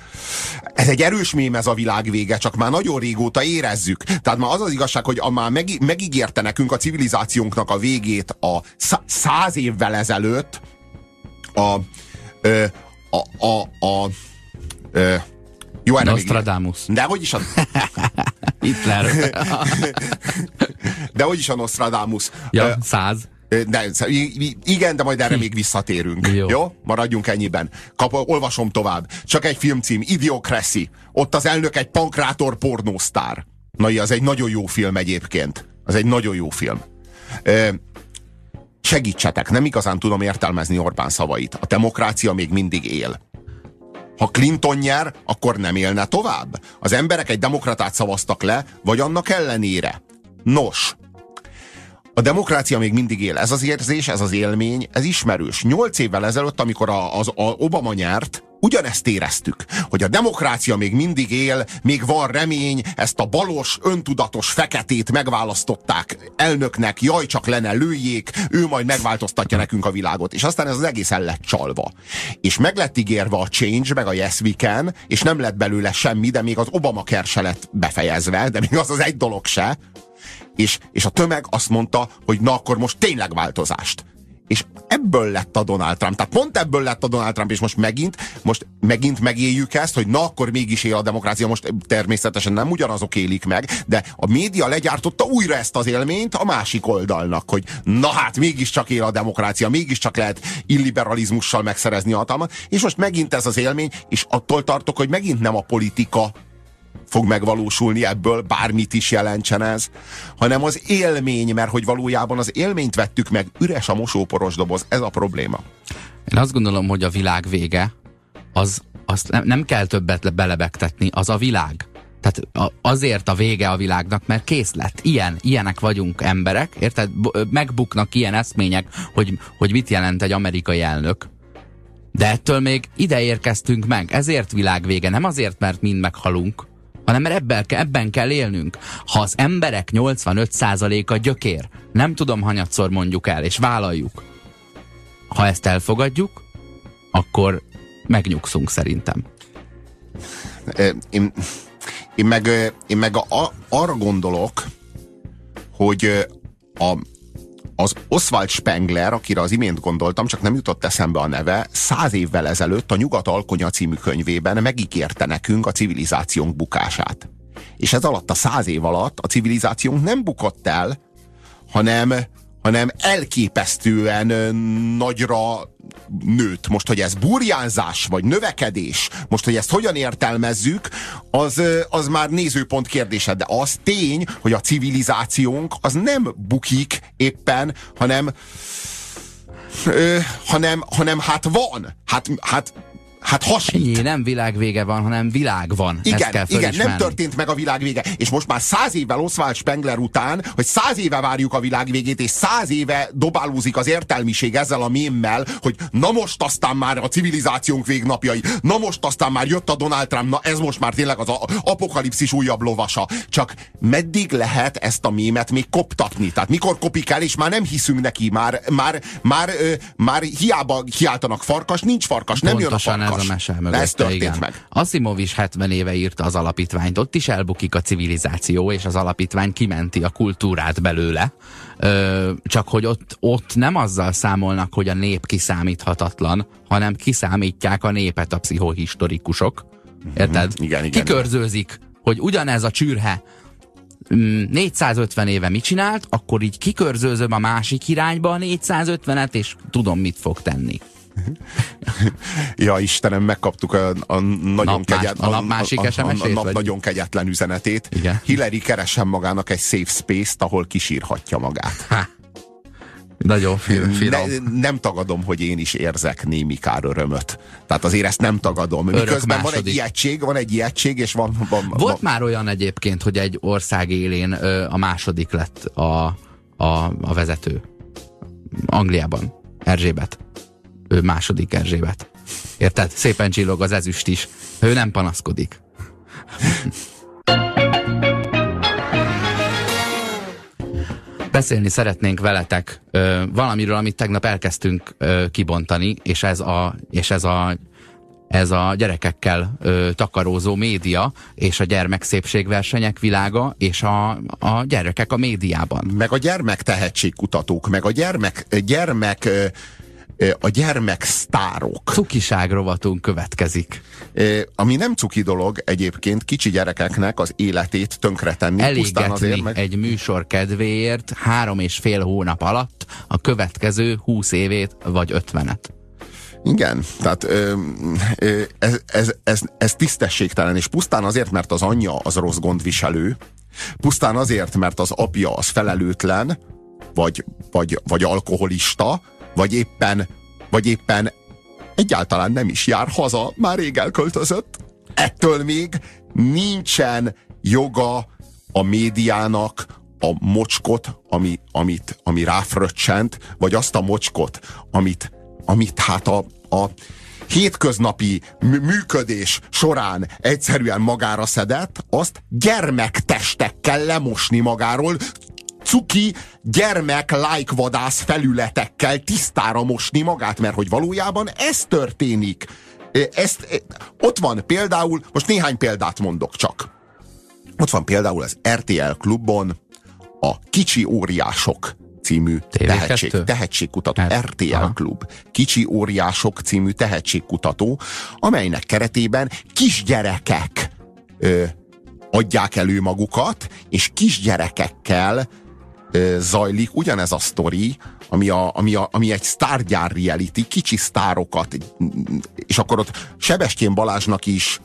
Ez egy erős mém ez a világ vége, csak már nagyon régóta érezzük. Tehát már az az igazság, hogy a már meg, megígérte nekünk a civilizációnknak a végét a száz évvel ezelőtt a, a, a, a, a, a jó, erre Nostradamus. De hogy is a... Hitler. de hogy is a Nostradamus. Ja, száz. De, igen, de majd erre még visszatérünk. Jó. Jó? Maradjunk ennyiben. Kap, olvasom tovább. Csak egy filmcím, Idiocracy. Ott az elnök egy pankrátor pornósztár. Na, az egy nagyon jó film egyébként. Az egy nagyon jó film. Segítsetek, nem igazán tudom értelmezni Orbán szavait. A demokrácia még mindig él. Ha Clinton nyer, akkor nem élne tovább? Az emberek egy demokratát szavaztak le, vagy annak ellenére? Nos, a demokrácia még mindig él. Ez az érzés, ez az élmény, ez ismerős. Nyolc évvel ezelőtt, amikor a, az, Obama nyert, Ugyanezt éreztük, hogy a demokrácia még mindig él, még van remény, ezt a balos, öntudatos feketét megválasztották elnöknek, jaj, csak lenne lőjék, ő majd megváltoztatja nekünk a világot. És aztán ez az egész el lett csalva. És meg lett ígérve a Change, meg a Yes We Can, és nem lett belőle semmi, de még az Obama se lett befejezve, de még az az egy dolog se. És, és a tömeg azt mondta, hogy na akkor most tényleg változást és ebből lett a Donald Trump. Tehát pont ebből lett a Donald Trump, és most megint, most megint megéljük ezt, hogy na akkor mégis él a demokrácia, most természetesen nem ugyanazok élik meg, de a média legyártotta újra ezt az élményt a másik oldalnak, hogy na hát mégiscsak él a demokrácia, mégiscsak lehet illiberalizmussal megszerezni a hatalmat, és most megint ez az élmény, és attól tartok, hogy megint nem a politika fog megvalósulni ebből, bármit is jelentsen ez, hanem az élmény, mert hogy valójában az élményt vettük meg, üres a mosóporos doboz, ez a probléma. Én azt gondolom, hogy a világ vége, az, azt nem, nem kell többet belebegtetni, az a világ. Tehát azért a vége a világnak, mert kész lett. Ilyen, ilyenek vagyunk emberek, érted? Megbuknak ilyen eszmények, hogy, hogy mit jelent egy amerikai elnök. De ettől még ide érkeztünk meg. Ezért világvége, nem azért, mert mind meghalunk hanem mert ebben, ebben kell élnünk. Ha az emberek 85%-a gyökér, nem tudom, hanyatszor mondjuk el, és vállaljuk. Ha ezt elfogadjuk, akkor megnyugszunk szerintem. Én, én meg, én meg a, arra gondolok, hogy a, az Oswald Spengler, akire az imént gondoltam, csak nem jutott eszembe a neve, száz évvel ezelőtt a Nyugat Alkonya című könyvében megígérte nekünk a civilizációnk bukását. És ez alatt a száz év alatt a civilizációnk nem bukott el, hanem, hanem elképesztően nagyra nőtt. Most, hogy ez burjánzás, vagy növekedés, most, hogy ezt hogyan értelmezzük, az, az már nézőpont kérdése, de az tény, hogy a civilizációnk az nem bukik éppen, hanem ö, hanem, hanem hát van. Hát, hát Hát hasít. Ennyi, nem világvége van, hanem világ van. Igen, Ezt kell igen, nem történt meg a világvége. És most már száz évvel Oswald Spengler után, hogy száz éve várjuk a világvégét, és száz éve dobálózik az értelmiség ezzel a mémmel, hogy na most aztán már a civilizációnk végnapjai, na most aztán már jött a Donald Trump, na ez most már tényleg az apokalipszis újabb lovasa. Csak meddig lehet ezt a mémet még koptatni? Tehát mikor kopik el, és már nem hiszünk neki, már, már, már, már, már hiába kiáltanak farkas, nincs farkas, nem Pontosan jön a farkas ez a mese mögött. Ez történt igen. meg. Asimov is 70 éve írta az alapítványt, ott is elbukik a civilizáció, és az alapítvány kimenti a kultúrát belőle. Ö, csak hogy ott, ott nem azzal számolnak, hogy a nép kiszámíthatatlan, hanem kiszámítják a népet a pszichohistorikusok. Érted? Mm, igen, igen. Kiközőzik, hogy ugyanez a csürhe 450 mm, éve mit csinált, akkor így kikörzőzöm a másik irányba a 450-et, és tudom, mit fog tenni ja, Istenem, megkaptuk a, a nagyon nap kegyet, a, a, nap másik a, a, a, a nap nagyon kegyetlen üzenetét. Igen. Hillary keresen magának egy safe space-t, ahol kisírhatja magát. Ha. Nagyon finom. Ne, nem tagadom, hogy én is érzek némi kár örömöt. Tehát azért ezt nem tagadom. Örök Miközben második. van egy ijegység, van egy ijegység, és van... van Volt van... már olyan egyébként, hogy egy ország élén ö, a második lett a, a, a vezető. Angliában. Erzsébet ő második Erzsébet. Érted? Szépen csillog az ezüst is. Ő nem panaszkodik. Beszélni szeretnénk veletek ö, valamiről, amit tegnap elkezdtünk ö, kibontani, és ez a, és ez a ez a gyerekekkel ö, takarózó média, és a gyermekszépségversenyek világa, és a, a gyerekek a médiában. Meg a gyermek tehetségkutatók, meg a gyermek, gyermek ö, a gyermeksztárok. Cukiság rovatunk következik. Ami nem cuki dolog egyébként kicsi gyerekeknek az életét tönkretenni. Elégetni azért, meg... egy műsor kedvéért három és fél hónap alatt a következő húsz évét vagy ötvenet. Igen, tehát ö, ö, ez, ez, ez, ez tisztességtelen, és pusztán azért, mert az anyja az rossz gondviselő, pusztán azért, mert az apja az felelőtlen, vagy, vagy, vagy alkoholista, vagy éppen, vagy éppen egyáltalán nem is jár haza, már rég elköltözött. Ettől még nincsen joga a médiának a mocskot, ami, amit, ami ráfröccsent, vagy azt a mocskot, amit, amit hát a, a hétköznapi működés során egyszerűen magára szedett, azt gyermektestekkel lemosni magáról, cuki gyermek like vadász felületekkel tisztára mosni magát, mert hogy valójában ez történik. Ezt, ott van például, most néhány példát mondok csak. Ott van például az RTL klubon a Kicsi Óriások című tehetség, tehetségkutató, hát, RTL aha. klub, Kicsi Óriások című tehetségkutató, amelynek keretében kisgyerekek ö, adják elő magukat, és kisgyerekekkel zajlik ugyanez a sztori, ami, a, ami, a, ami egy sztárgyár reality, kicsi sztárokat, és akkor ott Sebestyén Balázsnak is,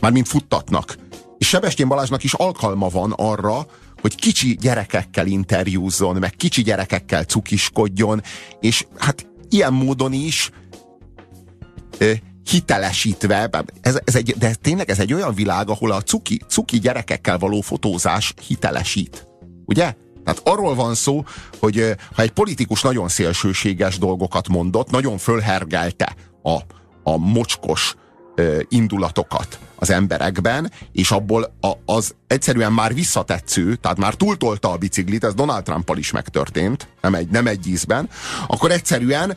mármint futtatnak, és Sebestyén Balázsnak is alkalma van arra, hogy kicsi gyerekekkel interjúzzon, meg kicsi gyerekekkel cukiskodjon, és hát ilyen módon is hitelesítve, ez, ez egy, de tényleg ez egy olyan világ, ahol a cuki, cuki gyerekekkel való fotózás hitelesít. Ugye? Tehát arról van szó, hogy ha egy politikus nagyon szélsőséges dolgokat mondott, nagyon fölhergelte a, a mocskos indulatokat az emberekben, és abból a, az egyszerűen már visszatetsző, tehát már túltolta a biciklit, ez Donald trump is megtörtént, nem egy, nem egy ízben, akkor egyszerűen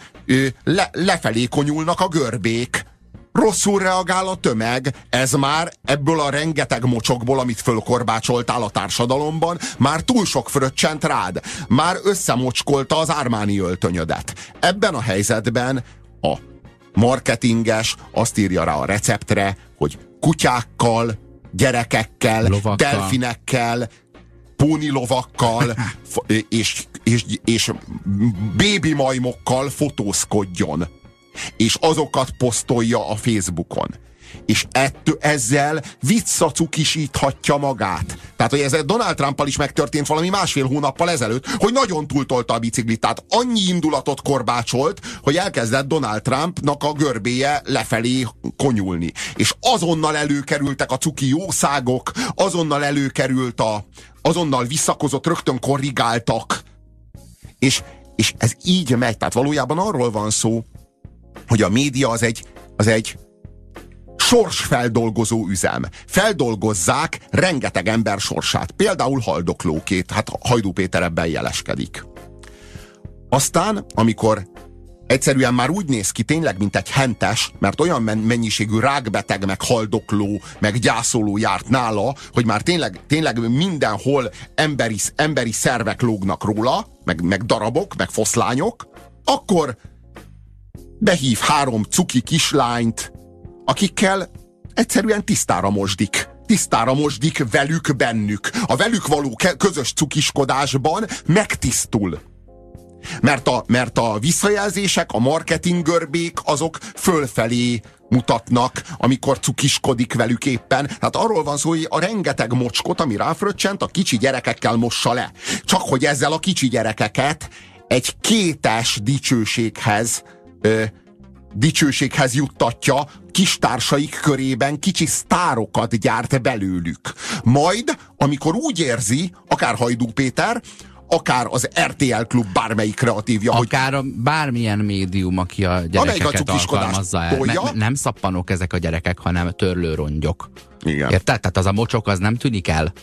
le, lefelé konyulnak a görbék, rosszul reagál a tömeg, ez már ebből a rengeteg mocsokból, amit fölkorbácsoltál a társadalomban, már túl sok fröccsent rád, már összemocskolta az ármáni öltönyödet. Ebben a helyzetben a marketinges azt írja rá a receptre, hogy kutyákkal gyerekekkel, lovakkal. delfinekkel, pónilovakkal és, és, és bébi majmokkal fotózkodjon. És azokat posztolja a Facebookon és ettől, ezzel visszacukisíthatja magát. Tehát, hogy ez Donald Trumpal is megtörtént valami másfél hónappal ezelőtt, hogy nagyon túltolta a biciklit. Tehát annyi indulatot korbácsolt, hogy elkezdett Donald Trumpnak a görbéje lefelé konyulni. És azonnal előkerültek a cuki jószágok, azonnal előkerült a, azonnal visszakozott, rögtön korrigáltak. És, és ez így megy. Tehát valójában arról van szó, hogy a média az egy, az egy sorsfeldolgozó üzem. Feldolgozzák rengeteg ember sorsát. Például haldoklókét. Hát Hajdú Péter ebben jeleskedik. Aztán, amikor egyszerűen már úgy néz ki tényleg, mint egy hentes, mert olyan mennyiségű rákbeteg, meg haldokló, meg gyászoló járt nála, hogy már tényleg, tényleg mindenhol emberi, emberi szervek lógnak róla, meg, meg darabok, meg foszlányok, akkor behív három cuki kislányt, akikkel egyszerűen tisztára mosdik tisztára mosdik velük bennük. A velük való közös cukiskodásban megtisztul. Mert a, mert a visszajelzések, a marketing görbék, azok fölfelé mutatnak, amikor cukiskodik velük éppen. Tehát arról van szó, hogy a rengeteg mocskot, ami ráfröccsent, a kicsi gyerekekkel mossa le. Csak hogy ezzel a kicsi gyerekeket egy kétes dicsőséghez ö, dicsőséghez juttatja, kistársaik körében kicsi sztárokat gyárt belőlük. Majd, amikor úgy érzi, akár Hajdú Péter, akár az RTL klub bármelyik kreatívja. Akár hogy, a bármilyen médium, aki a gyerekeket a alkalmazza el. Ne, nem szappanok ezek a gyerekek, hanem törlőrongyok. Igen. Érted? Tehát az a mocsok az nem tűnik el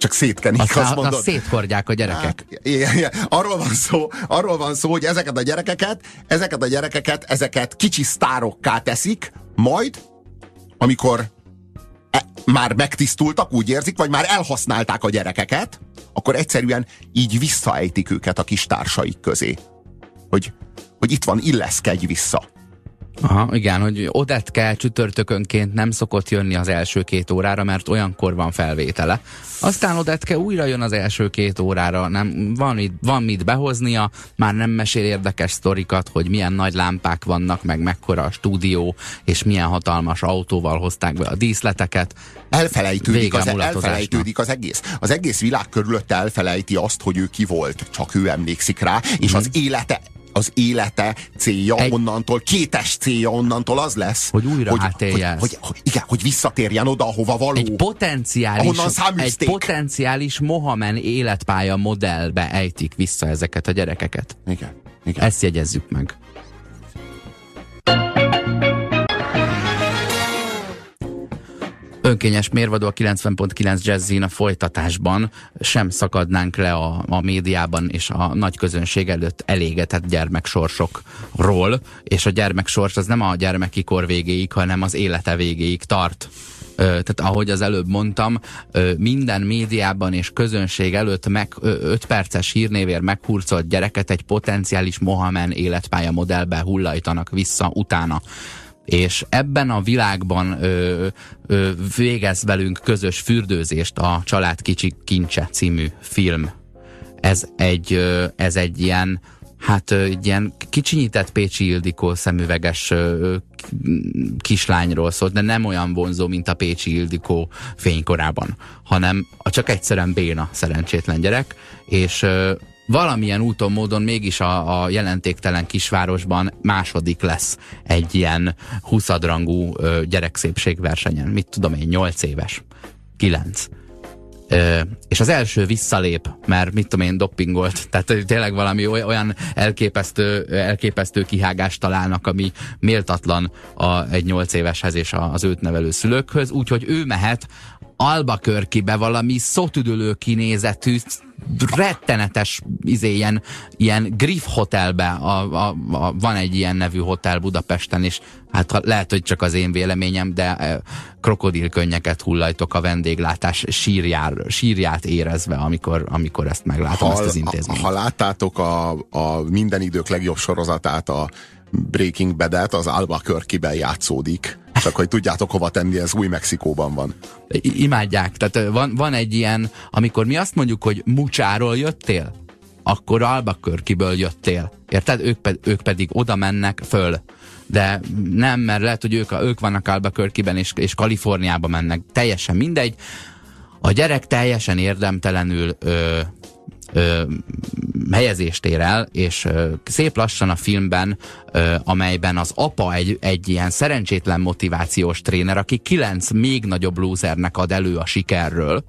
csak szétkenik, Aztán, azt mondod. Azt széthordják a gyerekek. Hát, igen, igen. Arról, van szó, arról van szó, hogy ezeket a gyerekeket, ezeket a gyerekeket, ezeket kicsi sztárokká teszik, majd, amikor e, már megtisztultak, úgy érzik, vagy már elhasználták a gyerekeket, akkor egyszerűen így visszaejtik őket a kis társaik közé. Hogy, hogy itt van, illeszkedj vissza. Aha, igen, hogy Odett kell csütörtökönként nem szokott jönni az első két órára, mert olyankor van felvétele. Aztán Odetke újra jön az első két órára, nem, van, itt, van mit behoznia, már nem mesél érdekes sztorikat, hogy milyen nagy lámpák vannak, meg mekkora a stúdió, és milyen hatalmas autóval hozták be a díszleteket. Elfelejtődik, az, elfelejtődik az egész. Az egész világ körülötte elfelejti azt, hogy ő ki volt, csak ő emlékszik rá, és mm. az élete az élete célja egy, onnantól, kétes célja onnantól az lesz, hogy újra hogy, hogy, hogy, hogy, igen, hogy visszatérjen oda, ahova való. Egy potenciális, egy potenciális Mohamen életpálya modellbe ejtik vissza ezeket a gyerekeket. Igen. igen. Ezt jegyezzük meg. Önkényes mérvadó a 90.9 Jazzin a folytatásban. Sem szakadnánk le a, a médiában és a nagy közönség előtt elégetett gyermeksorsokról, és a gyermeksors az nem a gyermeki kor végéig, hanem az élete végéig tart. Tehát ahogy az előbb mondtam, minden médiában és közönség előtt meg 5 perces hírnévér meghurcolt gyereket egy potenciális Mohamen életpálya modellbe hullajtanak vissza utána és ebben a világban ö, ö, végez velünk közös fürdőzést a Család kicsi kincse című film. Ez egy, ö, ez egy ilyen hát egy ilyen kicsinyített Pécsi Ildikó szemüveges kislányról szólt, de nem olyan vonzó, mint a Pécsi Ildikó fénykorában, hanem csak egyszerűen béna szerencsétlen gyerek, és valamilyen úton, módon mégis a, a jelentéktelen kisvárosban második lesz egy ilyen huszadrangú gyerekszépségversenyen. Mit tudom én, nyolc éves, kilenc. Ö, és az első visszalép, mert mit tudom én, doppingolt, tehát tényleg valami olyan elképesztő, elképesztő kihágást találnak, ami méltatlan a, egy nyolc éveshez és az őt nevelő szülőkhöz, úgyhogy ő mehet Albuquerque-be valami szotüdülő kinézetű rettenetes izé, ilyen, ilyen Griff hotelbe a, a, a, van egy ilyen nevű hotel Budapesten, és hát lehet, hogy csak az én véleményem, de e, krokodilkönnyeket hullajtok a vendéglátás sírjár, sírját érezve, amikor, amikor ezt meglátom, ha, ezt az intézményt. Ha láttátok a, a minden idők legjobb sorozatát, a Breaking Bad-et, az Albuquerque-ben játszódik. Csak hogy tudjátok hova tenni, ez új Mexikóban van. I imádják. Tehát van, van egy ilyen, amikor mi azt mondjuk, hogy mucsáról jöttél, akkor Albuquerque-ből jöttél. Érted? Ők, ped ők pedig oda mennek föl. De nem, mert lehet, hogy ők, ők vannak Albuquerque-ben és, és Kaliforniába mennek. Teljesen mindegy. A gyerek teljesen érdemtelenül ö, ö, helyezést ér el, és ö, szép lassan a filmben, ö, amelyben az apa egy, egy ilyen szerencsétlen motivációs tréner, aki kilenc még nagyobb lúzernek ad elő a sikerről,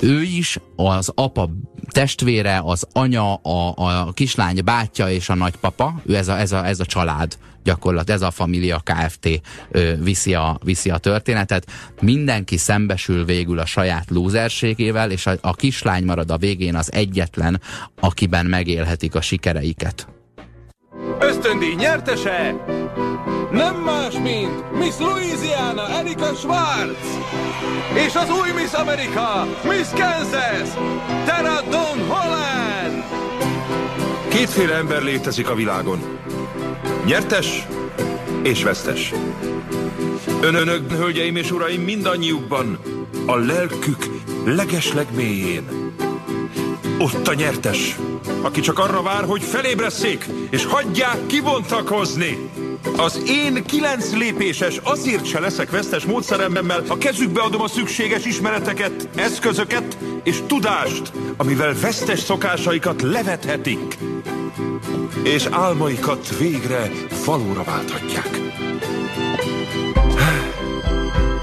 ő is, az apa testvére, az anya, a, a kislány bátyja és a nagypapa, ő ez a, ez a, ez a család gyakorlat, ez a Familia Kft. Viszi, a, viszi a történetet. Mindenki szembesül végül a saját lúzerségével, és a, a kislány marad a végén az egyetlen, akiben megélhetik a sikereiket. Ösztöndíj nyertese nem más, mint Miss Louisiana Erika Schwartz és az új Miss Amerika Miss Kansas Tara Don Holland. Kétféle ember létezik a világon. Nyertes és vesztes. Önönök, hölgyeim és uraim, mindannyiukban a lelkük legesleg mélyén. Ott a nyertes, aki csak arra vár, hogy felébresszék, és hagyják kibontakozni. Az én kilenc lépéses azért se leszek vesztes módszeremmel, a kezükbe adom a szükséges ismereteket, eszközöket és tudást, amivel vesztes szokásaikat levethetik, és álmaikat végre valóra válthatják.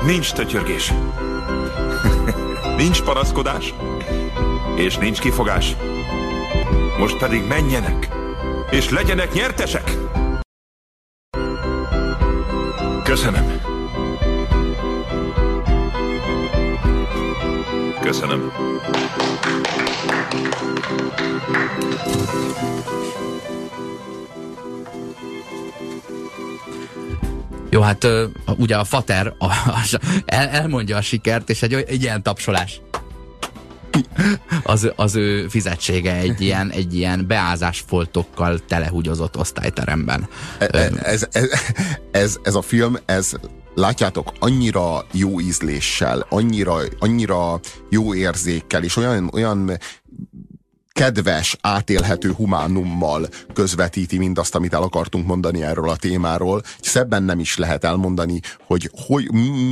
Nincs tötyörgés. Nincs panaszkodás. És nincs kifogás. Most pedig menjenek, és legyenek nyertesek! Köszönöm. Köszönöm. Jó, hát ugye a fater a, a, el, elmondja a sikert, és egy, egy ilyen tapsolás az, az ő fizetsége egy ilyen, egy ilyen beázásfoltokkal telehugyozott osztályteremben. E, e, ez, ez, ez, ez a film, ez látjátok, annyira jó ízléssel, annyira, annyira jó érzékkel, és olyan, olyan kedves, átélhető humánummal közvetíti mindazt, amit el akartunk mondani erről a témáról. Szebben nem is lehet elmondani, hogy hogy,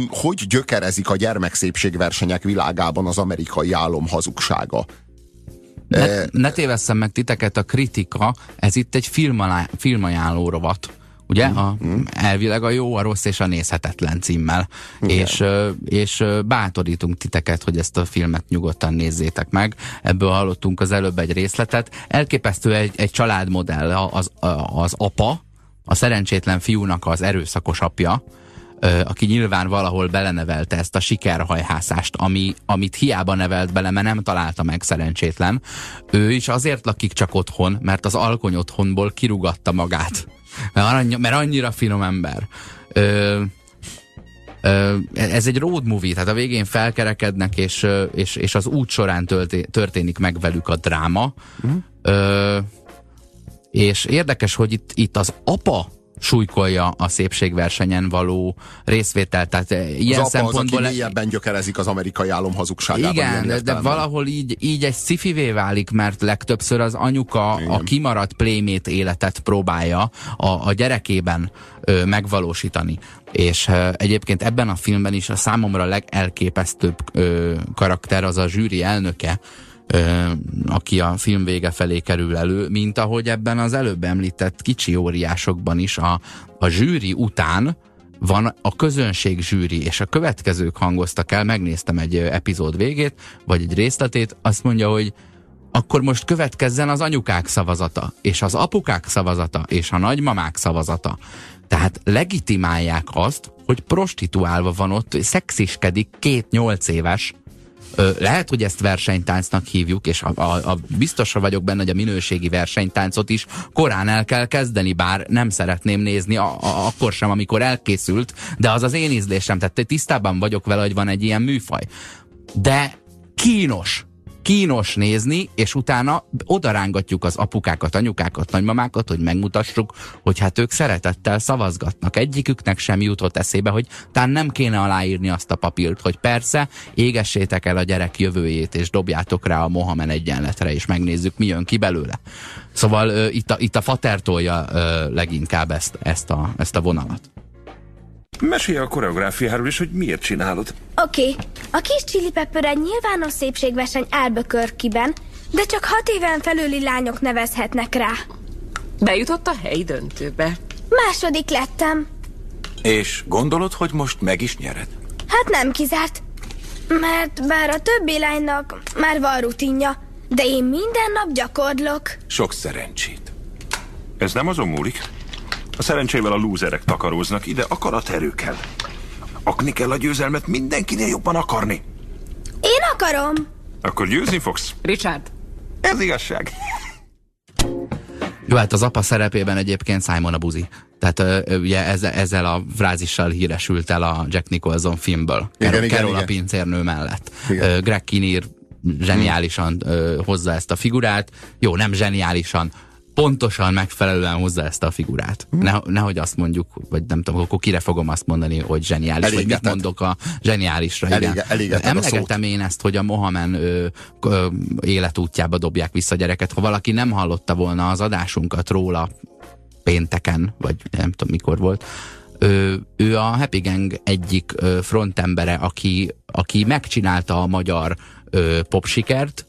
hogy gyökerezik a gyermekszépségversenyek világában az amerikai álom hazugsága. Ne, ne tévesszem meg titeket, a kritika, ez itt egy filmajánló rovat ugye? Mm. A. Elvileg a jó, a rossz és a nézhetetlen címmel. És, és bátorítunk titeket, hogy ezt a filmet nyugodtan nézzétek meg. Ebből hallottunk az előbb egy részletet. Elképesztő egy, egy családmodell, az, az apa, a szerencsétlen fiúnak az erőszakos apja, aki nyilván valahol belenevelte ezt a sikerhajhászást, ami, amit hiába nevelt bele, mert nem találta meg szerencsétlen. Ő is azért lakik csak otthon, mert az alkony otthonból kirugatta magát mert, mert annyira finom ember. Ö, ez egy road movie, tehát a végén felkerekednek, és, és, és az út során történik meg velük a dráma. Mm. Ö, és érdekes, hogy itt, itt az apa súlykolja a szépségversenyen való részvételt. Tehát eh, ilyen az szempontból... Az, aki gyökerezik az amerikai álom hazugságában. Igen, de, de valahol így, így egy szifivé válik, mert legtöbbször az anyuka Igen. a kimaradt playmate életet próbálja a, a gyerekében ö, megvalósítani. És ö, egyébként ebben a filmben is a számomra legelképesztőbb ö, karakter az a zsűri elnöke, aki a film vége felé kerül elő, mint ahogy ebben az előbb említett kicsi óriásokban is a, a zsűri után van a közönség zsűri, és a következők hangoztak el, megnéztem egy epizód végét, vagy egy részletét, azt mondja, hogy akkor most következzen az anyukák szavazata, és az apukák szavazata, és a nagymamák szavazata. Tehát legitimálják azt, hogy prostituálva van ott, szexiskedik két nyolc éves, lehet, hogy ezt versenytáncnak hívjuk, és a, a, a biztosra vagyok benne, hogy a minőségi versenytáncot is korán el kell kezdeni, bár nem szeretném nézni a, a, akkor sem, amikor elkészült, de az az én ízlésem, tehát tisztában vagyok vele, hogy van egy ilyen műfaj. De kínos. Kínos nézni, és utána odarángatjuk az apukákat, anyukákat, nagymamákat, hogy megmutassuk, hogy hát ők szeretettel szavazgatnak. Egyiküknek sem jutott eszébe, hogy tán nem kéne aláírni azt a papírt, hogy persze, égessétek el a gyerek jövőjét, és dobjátok rá a Mohamed egyenletre, és megnézzük, mi jön ki belőle. Szóval uh, itt, a, itt a fater tolja uh, leginkább ezt, ezt, a, ezt a vonalat. Mesélj a koreográfiáról is, hogy miért csinálod. Oké, okay. a kis Chili Pepper egy nyilvános szépségverseny Albuquerque-ben, de csak hat éven felüli lányok nevezhetnek rá. Bejutott a helyi döntőbe. Második lettem. És gondolod, hogy most meg is nyered? Hát nem kizárt. Mert bár a többi lánynak már van rutinja, de én minden nap gyakorlok. Sok szerencsét. Ez nem azon múlik? A szerencsével a lúzerek takaróznak, ide akaraterő kell. Akni kell a győzelmet mindenkinél jobban akarni. Én akarom. Akkor győzni fogsz? Richard. Ez igazság. Jó, hát az apa szerepében egyébként Simon a buzi. Tehát ugye ezzel, ezzel a frázissal híresült el a Jack Nicholson filmből. Igen, Carol, igen, a pincérnő mellett. Igen. Greg Kinnear zseniálisan ö, hozza ezt a figurát. Jó, nem zseniálisan, pontosan megfelelően hozza ezt a figurát. Hmm. Ne, nehogy azt mondjuk, vagy nem tudom, akkor kire fogom azt mondani, hogy zseniális, Elégeted. vagy mit mondok a zseniálisra. Elége, igen. Emlegetem én ezt, hogy a Mohamen ö, ö, életútjába dobják vissza gyereket. Ha valaki nem hallotta volna az adásunkat róla pénteken, vagy nem tudom mikor volt, ő, ő a Happy Gang egyik frontembere, aki, aki megcsinálta a magyar ö, popsikert,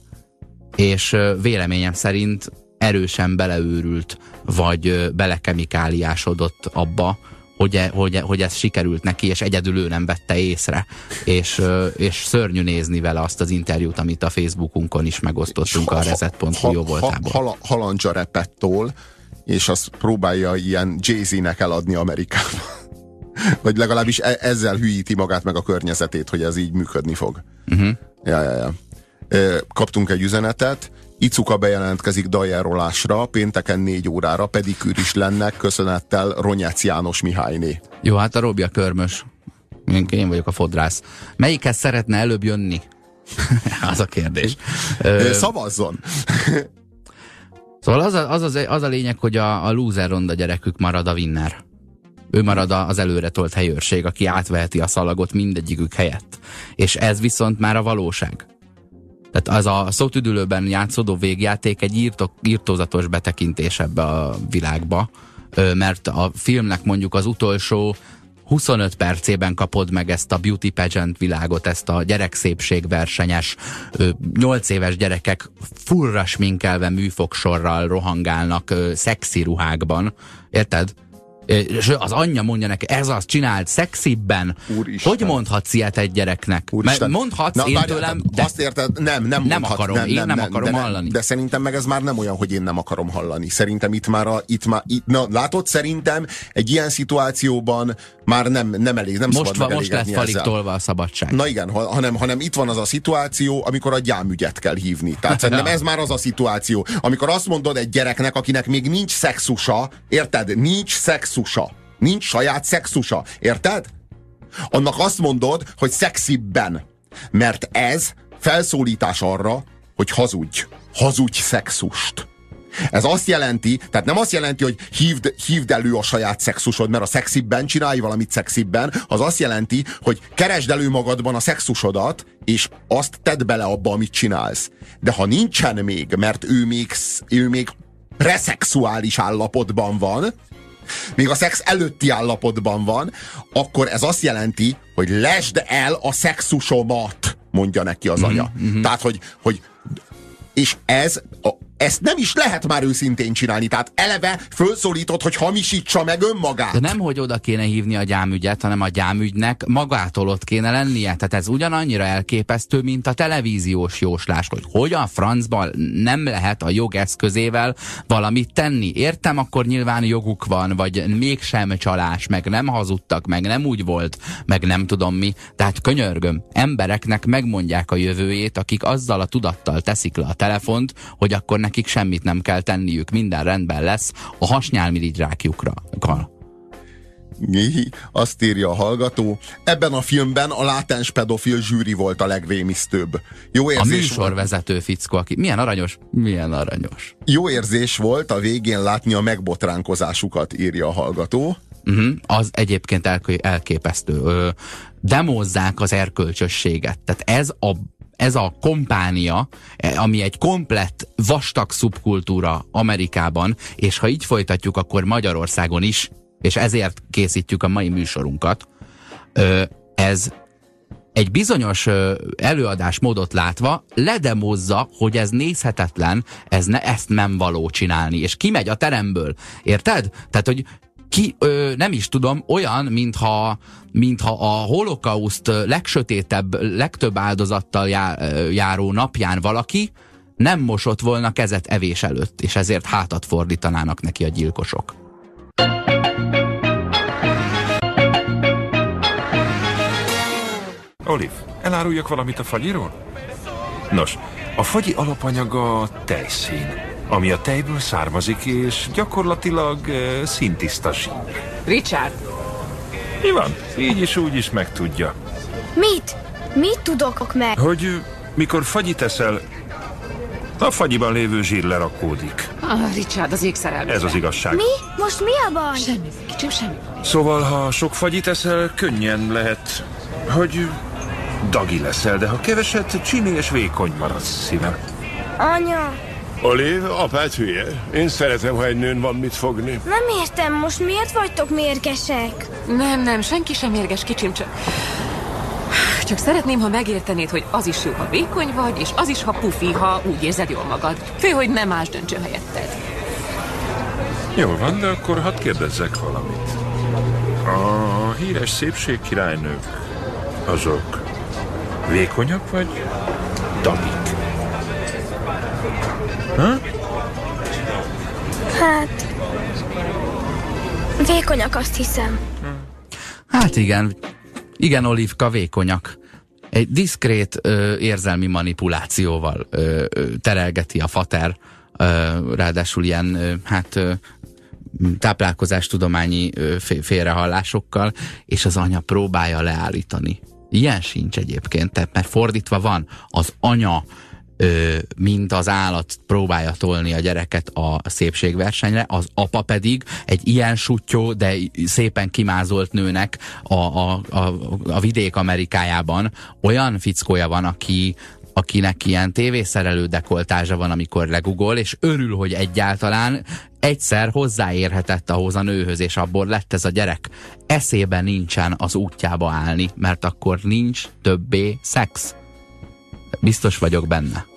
és véleményem szerint erősen beleőrült, vagy belekemikáliásodott abba, hogy, e, hogy, e, hogy ez sikerült neki, és egyedül ő nem vette észre. És, és szörnyű nézni vele azt az interjút, amit a Facebookunkon is megosztottunk a Reset.hu jó voltából. Ha, ha, halandzsa repettól, és azt próbálja ilyen Jay-Z-nek eladni Amerikába. Vagy legalábbis e, ezzel hülyíti magát meg a környezetét, hogy ez így működni fog. Uh-huh. Ja, ja, ja. Kaptunk egy üzenetet, Icuka bejelentkezik dajerolásra, pénteken négy órára, pedikűr is lennek, köszönettel Ronyec János Mihályné. Jó, hát a Robi a körmös. Én vagyok a fodrász. Melyikhez szeretne előbb jönni? az a kérdés. Szavazzon! szóval az a, az, az, az a lényeg, hogy a, a loser ronda gyerekük marad a winner. Ő marad az előre tolt helyőrség, aki átveheti a szalagot mindegyikük helyett. És ez viszont már a valóság. Tehát az a szótüdülőben játszódó végjáték egy írtok, írtózatos betekintés ebbe a világba, mert a filmnek mondjuk az utolsó 25 percében kapod meg ezt a beauty pageant világot, ezt a gyerekszépség versenyes, 8 éves gyerekek fullra sminkelve műfogsorral rohangálnak szexi ruhákban. Érted? És az anyja mondja neki, ez az, csináld szexibben. Úristen. Hogy mondhatsz ilyet egy gyereknek? Úristen. mondhatsz Na, én várjál, tőlem, de azt érted, nem, nem, nem mondhat, akarom, nem, én nem, nem akarom de, hallani. De szerintem meg ez már nem olyan, hogy én nem akarom hallani. Szerintem itt már, a, itt már itt, na, látod, szerintem egy ilyen szituációban már nem, nem elég, nem most szabad van, Most lesz falig tolva a szabadság. Na igen, hanem, hanem itt van az a szituáció, amikor a gyámügyet kell hívni. Tehát szerintem ez már az a szituáció, amikor azt mondod egy gyereknek, akinek még nincs szexusa, érted? Nincs szexusa Nincs saját szexusa. Érted? Annak azt mondod, hogy szexibben. Mert ez felszólítás arra, hogy hazudj. Hazudj szexust. Ez azt jelenti, tehát nem azt jelenti, hogy hívd, hívd elő a saját szexusod, mert a szexibben csinálj valamit szexibben, az azt jelenti, hogy keresd elő magadban a szexusodat, és azt tedd bele abba, amit csinálsz. De ha nincsen még, mert ő még, ő még preszexuális állapotban van, még a szex előtti állapotban van, akkor ez azt jelenti, hogy lesd el a szexusomat, mondja neki az anya. Mm-hmm. Tehát, hogy, hogy és ez a, ezt nem is lehet már őszintén csinálni. Tehát eleve fölszólított, hogy hamisítsa meg önmagát. De nem, hogy oda kéne hívni a gyámügyet, hanem a gyámügynek magától ott kéne lennie. Tehát ez ugyanannyira elképesztő, mint a televíziós jóslás, hogy hogy a francban nem lehet a jog eszközével valamit tenni. Értem, akkor nyilván joguk van, vagy mégsem csalás, meg nem hazudtak, meg nem úgy volt, meg nem tudom mi. Tehát könyörgöm, embereknek megmondják a jövőjét, akik azzal a tudattal teszik le a telefont, hogy akkor nekik semmit nem kell tenniük, minden rendben lesz a hasnyálmirigyrákjukra. Azt írja a hallgató. Ebben a filmben a látens pedofil zsűri volt a legrémisztőbb. Jó érzés a műsorvezető fickó, aki milyen aranyos, milyen aranyos. Jó érzés volt a végén látni a megbotránkozásukat, írja a hallgató. Uh-huh, az egyébként elképesztő. Ö, demozzák az erkölcsösséget. Tehát ez a ez a kompánia, e, ami egy komplett vastag szubkultúra Amerikában, és ha így folytatjuk, akkor Magyarországon is, és ezért készítjük a mai műsorunkat, ez egy bizonyos előadásmódot látva ledemozza, hogy ez nézhetetlen, ez ne, ezt nem való csinálni, és kimegy a teremből. Érted? Tehát, hogy ki, ö, nem is tudom, olyan, mintha, mintha a holokauszt legsötétebb, legtöbb áldozattal já, járó napján valaki nem mosott volna kezet evés előtt, és ezért hátat fordítanának neki a gyilkosok. Oliv, eláruljak valamit a fagyiról? Nos, a fagyi alapanyaga tejszín ami a tejből származik, és gyakorlatilag uh, szintiszta sír. Richard! Mi van? Így is úgy is megtudja. Mit? Mit tudok meg? Hogy uh, mikor fagyit eszel, a fagyiban lévő zsír lerakódik. Ah, Richard, az ékszerelmes. Ez az igazság. Mi? Most mi a baj? Semmi, kicsim, semmi. Szóval, ha sok fagyit eszel, könnyen lehet, hogy dagi leszel, de ha keveset, csini és vékony maradsz szívem. Anya, Oliv, apád hülye. Én szeretem, ha egy nőn van mit fogni. Nem értem, most miért vagytok mérgesek? Nem, nem, senki sem mérges, kicsim, csak... Csak szeretném, ha megértenéd, hogy az is jó, ha vékony vagy, és az is, ha pufi, ha úgy érzed jól magad. Fő, hogy nem más döntsön helyetted. Jó van, de akkor hadd kérdezzek valamit. A híres szépség királynők, azok vékonyak vagy dagik? Ha? Hát... Vékonyak, azt hiszem. Hát igen. Igen, Olivka, vékonyak. Egy diszkrét ö, érzelmi manipulációval ö, ö, terelgeti a fater, ö, ráadásul ilyen, ö, hát ö, táplálkozástudományi félrehallásokkal, és az anya próbálja leállítani. Ilyen sincs egyébként, tehát mert fordítva van, az anya mint az állat próbálja tolni a gyereket a szépségversenyre, az apa pedig egy ilyen sutyó, de szépen kimázolt nőnek a, a, a, a vidék Amerikájában olyan fickója van, aki akinek ilyen tévészerelő dekoltázsa van, amikor legugol, és örül, hogy egyáltalán egyszer hozzáérhetett ahhoz a nőhöz, és abból lett ez a gyerek. Eszébe nincsen az útjába állni, mert akkor nincs többé szex. Biztos vagyok benne.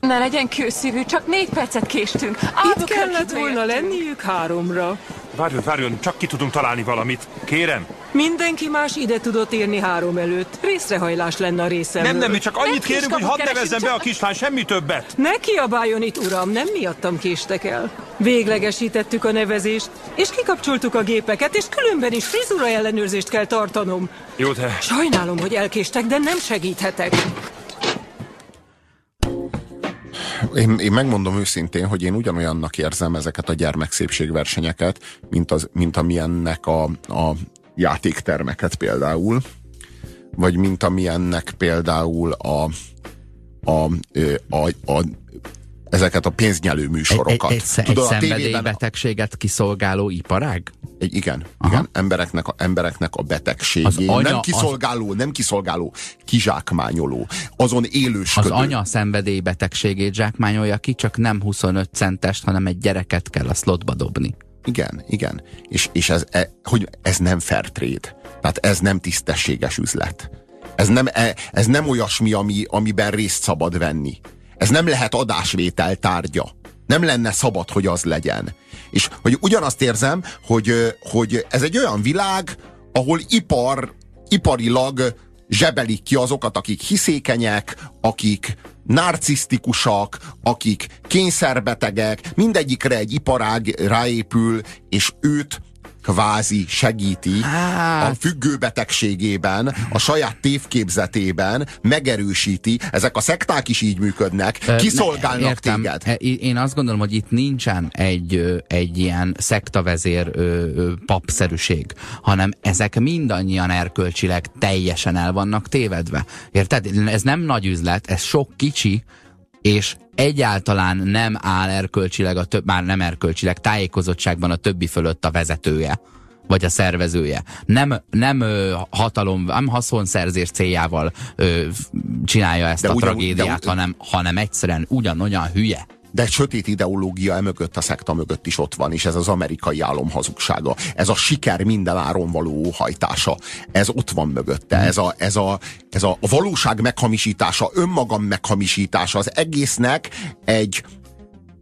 Ne legyen kőszívű, csak négy percet késtünk. Itt kellett volna lenniük háromra. Várjon, várjon, csak ki tudunk találni valamit. Kérem. Mindenki más ide tudott érni három előtt. Részrehajlás lenne a részem. Nem, nem, mi csak annyit kérünk, hogy hadd nevezzem be a kislány, semmi többet. Ne kiabáljon itt, uram, nem miattam késtek el. Véglegesítettük a nevezést, és kikapcsoltuk a gépeket, és különben is frizura ellenőrzést kell tartanom. Jó, de... Sajnálom, hogy elkéstek, de nem segíthetek. Én, én megmondom őszintén, hogy én ugyanolyannak érzem ezeket a gyermekszépségversenyeket, mint, az, mint amilyennek a, a játéktermeket például, vagy mint amilyennek például a, a, a, a ezeket a pénznyelő műsorokat. Egy, egy, Tudod, egy szenvedélybetegséget kiszolgáló iparág? Egy, igen, igen embereknek, a, embereknek a betegségé. anya, nem kiszolgáló, az... nem kiszolgáló, kizsákmányoló. Azon élősködő. Az anya szenvedélybetegségét zsákmányolja ki, csak nem 25 centest, hanem egy gyereket kell a slotba dobni. Igen, igen. És, és ez, e, hogy ez nem fair trade. Tehát ez nem tisztességes üzlet. Ez nem, e, ez nem olyasmi, ami, amiben részt szabad venni. Ez nem lehet adásvétel tárgya. Nem lenne szabad, hogy az legyen. És hogy ugyanazt érzem, hogy, hogy ez egy olyan világ, ahol ipar, iparilag zsebelik ki azokat, akik hiszékenyek, akik narcisztikusak, akik kényszerbetegek, mindegyikre egy iparág ráépül, és őt kvázi segíti hát. a függőbetegségében, a saját tévképzetében, megerősíti. Ezek a szekták is így működnek, kiszolgálnak értem. téged. Én azt gondolom, hogy itt nincsen egy, egy ilyen szektavezér papszerűség, hanem ezek mindannyian erkölcsileg teljesen el vannak tévedve. Érted? Ez nem nagy üzlet, ez sok kicsi, és egyáltalán nem áll erkölcsileg, a több, már nem erkölcsileg, tájékozottságban a többi fölött a vezetője vagy a szervezője. Nem, nem ö, hatalom, nem haszonszerzés céljával ö, csinálja ezt de a ugyan, tragédiát, de, hanem, hanem egyszerűen ugyanolyan hülye. De egy sötét ideológia emögött, a szekta mögött is ott van, és ez az amerikai álom hazugsága. Ez a siker minden áron való óhajtása. Ez ott van mögötte. Ez a, ez a, ez a valóság meghamisítása, önmagam meghamisítása, az egésznek egy,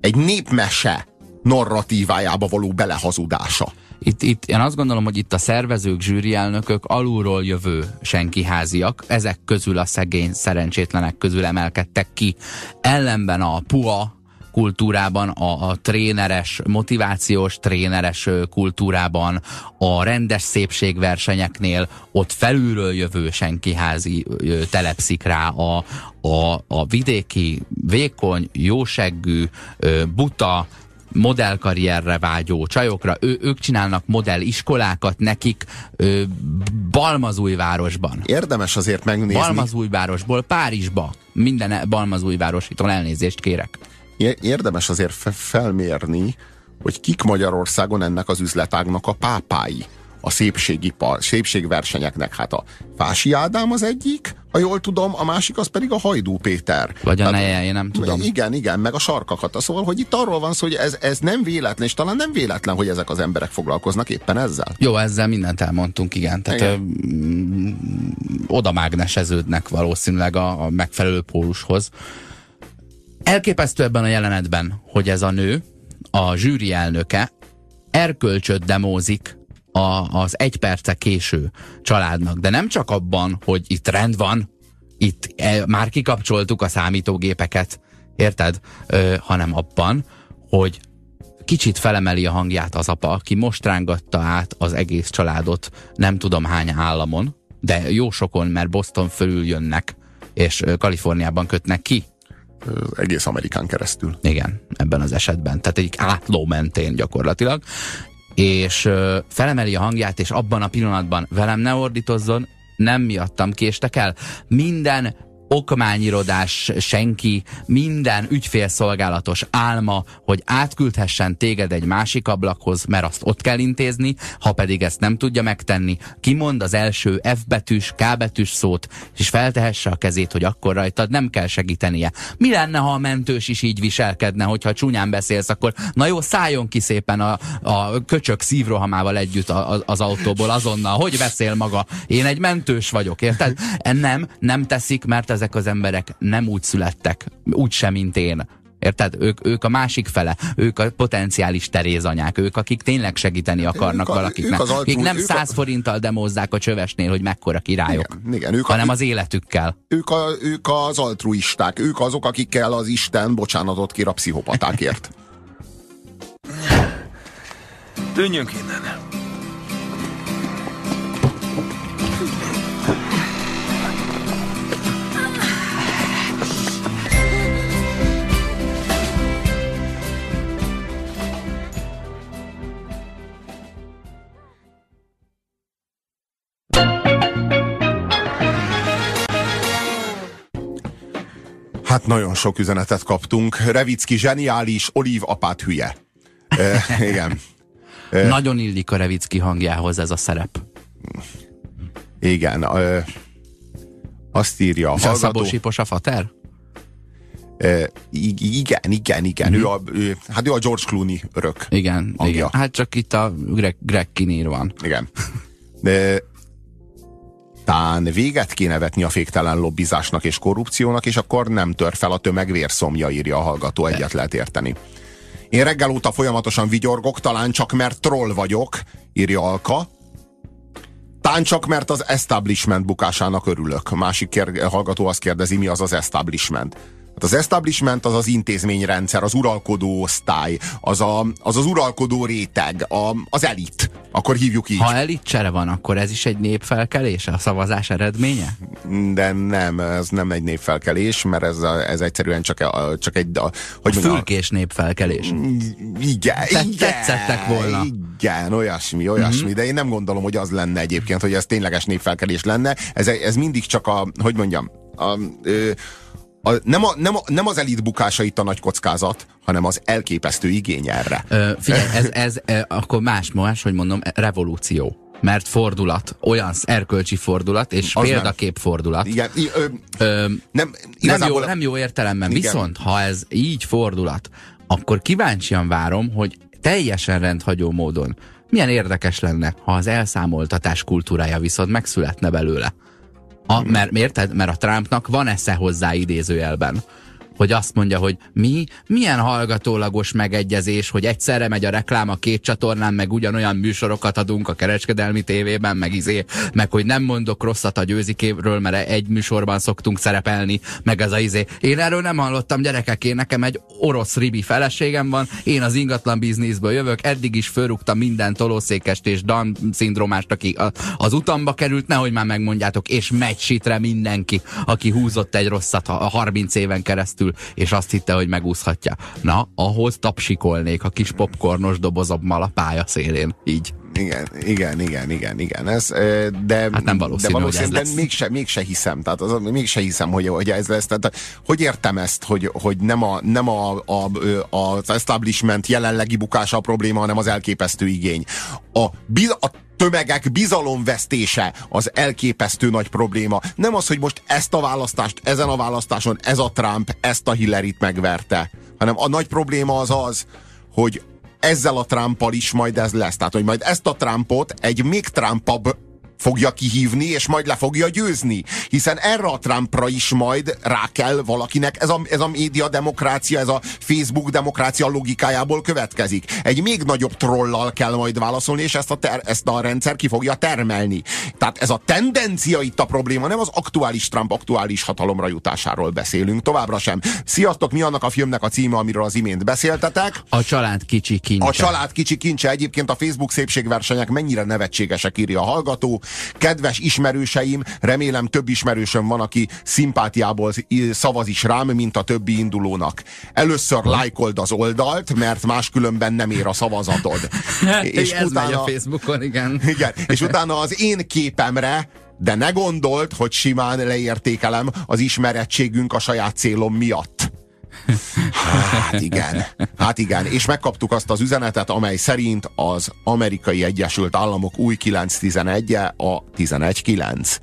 egy népmese narratívájába való belehazudása. Itt, itt, én azt gondolom, hogy itt a szervezők, zsűrielnökök alulról jövő senkiháziak, ezek közül a szegény szerencsétlenek közül emelkedtek ki. Ellenben a PUA, kultúrában, a, a tréneres, motivációs tréneres kultúrában, a rendes szépségversenyeknél ott felülről jövő senkiházi telepszik rá a, a, a vidéki, vékony, jóseggű, buta, modellkarrierre vágyó csajokra, ő, ők csinálnak modelliskolákat nekik ö, Balmazújvárosban. Érdemes azért megnézni. Balmazújvárosból Párizsba. Minden Balmazújvárositól elnézést kérek érdemes azért fe felmérni, hogy kik Magyarországon ennek az üzletágnak a pápái a szépségipar, szépségversenyeknek. Hát a Fási Ádám az egyik, ha jól tudom, a másik az pedig a Hajdú Péter. Vagy a neje, én nem tudom. Igen, igen, meg a sarkakat. Szóval, hogy itt arról van szó, hogy ez, ez nem véletlen, és talán nem véletlen, hogy ezek az emberek foglalkoznak éppen ezzel. Jó, ezzel mindent elmondtunk, igen. Tehát igen. Ö, oda mágneseződnek valószínűleg a, a megfelelő pólushoz. Elképesztő ebben a jelenetben, hogy ez a nő, a zsűri elnöke erkölcsöt demózik a, az egy perce késő családnak. De nem csak abban, hogy itt rend van, itt e, már kikapcsoltuk a számítógépeket, érted? Ö, hanem abban, hogy kicsit felemeli a hangját az apa, aki most rángatta át az egész családot, nem tudom hány államon, de jó sokon, mert Boston fölül jönnek, és Kaliforniában kötnek ki egész Amerikán keresztül. Igen, ebben az esetben. Tehát egy átló mentén gyakorlatilag. És felemeli a hangját, és abban a pillanatban velem ne ordítozzon, nem miattam késtek el. Minden okmányirodás senki, minden ügyfélszolgálatos álma, hogy átküldhessen téged egy másik ablakhoz, mert azt ott kell intézni, ha pedig ezt nem tudja megtenni, kimond az első F betűs, K betűs szót, és feltehesse a kezét, hogy akkor rajtad nem kell segítenie. Mi lenne, ha a mentős is így viselkedne, hogyha csúnyán beszélsz, akkor na jó, szálljon ki szépen a, a köcsök szívrohamával együtt a, a, az autóból azonnal, hogy beszél maga. Én egy mentős vagyok, érted? Nem, nem teszik, mert ezek az emberek nem úgy születtek, úgy sem, mint én. Érted? Ők, ők a másik fele, ők a potenciális terézanyák, ők, akik tényleg segíteni akarnak ők a, valakiknek. Ők akik nem száz forinttal demózzák a csövesnél, hogy mekkora királyok, igen, igen, ők hanem a, az életükkel. Ők, a, ők az altruisták, ők azok, akikkel az Isten bocsánatot kér a pszichopatákért. Tűnjünk innen. Hát nagyon sok üzenetet kaptunk. Revicki zseniális, Olív apát hülye. E, igen. E, nagyon illik a Revicki hangjához ez a szerep. Igen. E, azt írja a hallgató... Szabó Sipos a fater? E, igen, igen, igen. Mm. Ő, a, ő, hát ő a George Clooney örök Igen, hangja. igen. Hát csak itt a Greg, Greg Kinnear van. Igen. De tán véget kéne vetni a féktelen lobbizásnak és korrupciónak, és akkor nem tör fel a tömeg vérszomja, írja a hallgató, egyet lehet érteni. Én reggel óta folyamatosan vigyorgok, talán csak mert troll vagyok, írja Alka. Tán csak mert az establishment bukásának örülök. Másik kér, hallgató azt kérdezi, mi az az establishment. Hát az establishment az az intézményrendszer, az uralkodó osztály, az a, az, az uralkodó réteg, a, az elit, Akkor hívjuk így. Ha elitcsere van, akkor ez is egy népfelkelés, a szavazás eredménye? De nem, ez nem egy népfelkelés, mert ez, a, ez egyszerűen csak, a, csak egy... A, hogy a fülkés népfelkelés. Igen, Te, igen. Tetszettek volna. Igen, olyasmi, olyasmi, mm-hmm. de én nem gondolom, hogy az lenne egyébként, hogy ez tényleges népfelkelés lenne. Ez, ez mindig csak a, hogy mondjam, a, ö, a, nem, a, nem, a, nem az elit bukása itt a nagy kockázat, hanem az elképesztő igény erre. Ö, figyelj, ez, ez e, akkor más, más, hogy mondom, revolúció. Mert fordulat, olyan erkölcsi fordulat, és az példakép nem. fordulat. Igen, ö, ö, nem, nem, jó, nem jó értelemben. Igen. Viszont, ha ez így fordulat, akkor kíváncsian várom, hogy teljesen rendhagyó módon milyen érdekes lenne, ha az elszámoltatás kultúrája viszont megszületne belőle. A, mert, miért? Mert a Trumpnak van esze hozzá idézőjelben hogy azt mondja, hogy mi, milyen hallgatólagos megegyezés, hogy egyszerre megy a reklám a két csatornán, meg ugyanolyan műsorokat adunk a kereskedelmi tévében, meg izé, meg hogy nem mondok rosszat a győzikéről, mert egy műsorban szoktunk szerepelni, meg ez a izé. Én erről nem hallottam, gyerekek, én nekem egy orosz ribi feleségem van, én az ingatlan bizniszből jövök, eddig is fölrúgtam minden tolószékest és Dan szindromást, aki az utamba került, nehogy már megmondjátok, és megy sitre mindenki, aki húzott egy rosszat a 30 éven keresztül keresztül, és azt hitte, hogy megúszhatja. Na, ahhoz tapsikolnék a kis popcornos dobozommal a pálya szélén. Így. Igen, igen, igen, igen, igen. Ez, de, hát nem valószínű, de valószínű, hogy ez de mégse, mégse hiszem. Tehát az, mégse hiszem, hogy, hogy ez lesz. Tehát, hogy értem ezt, hogy, hogy nem, a, nem a, a, a, az establishment jelenlegi bukása a probléma, hanem az elképesztő igény. A, a tömegek bizalomvesztése az elképesztő nagy probléma. Nem az, hogy most ezt a választást, ezen a választáson ez a Trump ezt a Hillary-t megverte, hanem a nagy probléma az az, hogy ezzel a Trumpal is majd ez lesz. Tehát, hogy majd ezt a Trumpot egy még Trumpabb fogja kihívni, és majd le fogja győzni. Hiszen erre a Trumpra is majd rá kell valakinek, ez a, ez a média demokrácia, ez a Facebook demokrácia logikájából következik. Egy még nagyobb trollal kell majd válaszolni, és ezt a, ter, ezt a rendszer ki fogja termelni. Tehát ez a tendencia itt a probléma, nem az aktuális Trump aktuális hatalomra jutásáról beszélünk, továbbra sem. Sziasztok, mi annak a filmnek a címe, amiről az imént beszéltetek? A család kicsi kincse. A család kicsi kincse. Egyébként a Facebook szépségversenyek mennyire nevetségesek írja a hallgató. Kedves ismerőseim, remélem több ismerősöm van, aki szimpátiából szavaz is rám, mint a többi indulónak. Először lájkold az oldalt, mert máskülönben nem ér a szavazatod. és Ez utána, a Facebookon, igen. igen. És utána az én képemre de ne gondolt, hogy simán leértékelem az ismerettségünk a saját célom miatt. Hát igen, hát igen, és megkaptuk azt az üzenetet, amely szerint az amerikai Egyesült Államok új 911-e a 11.9.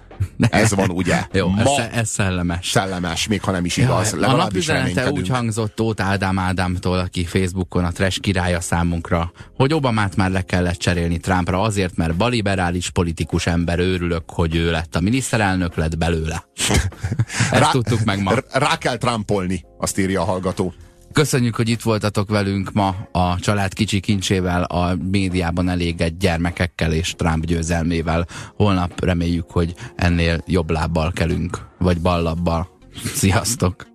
Ez van ugye. Jó, Ma ez, ez szellemes. Szellemes, még ha nem is igaz. Ja, a napüzenete úgy hangzott Tóth Ádám Ádámtól, aki Facebookon a trash királya számunkra, hogy Obamát már le kellett cserélni Trumpra azért, mert baliberális politikus ember örülök, hogy ő lett a miniszterelnök, lett belőle. Ezt rá, tudtuk meg ma. Rá kell trampolni, azt írja a hallgató. Köszönjük, hogy itt voltatok velünk ma a család kicsi kincsével, a médiában elégett gyermekekkel és Trump győzelmével. Holnap reméljük, hogy ennél jobb lábbal kelünk, vagy ballabbal. Sziasztok!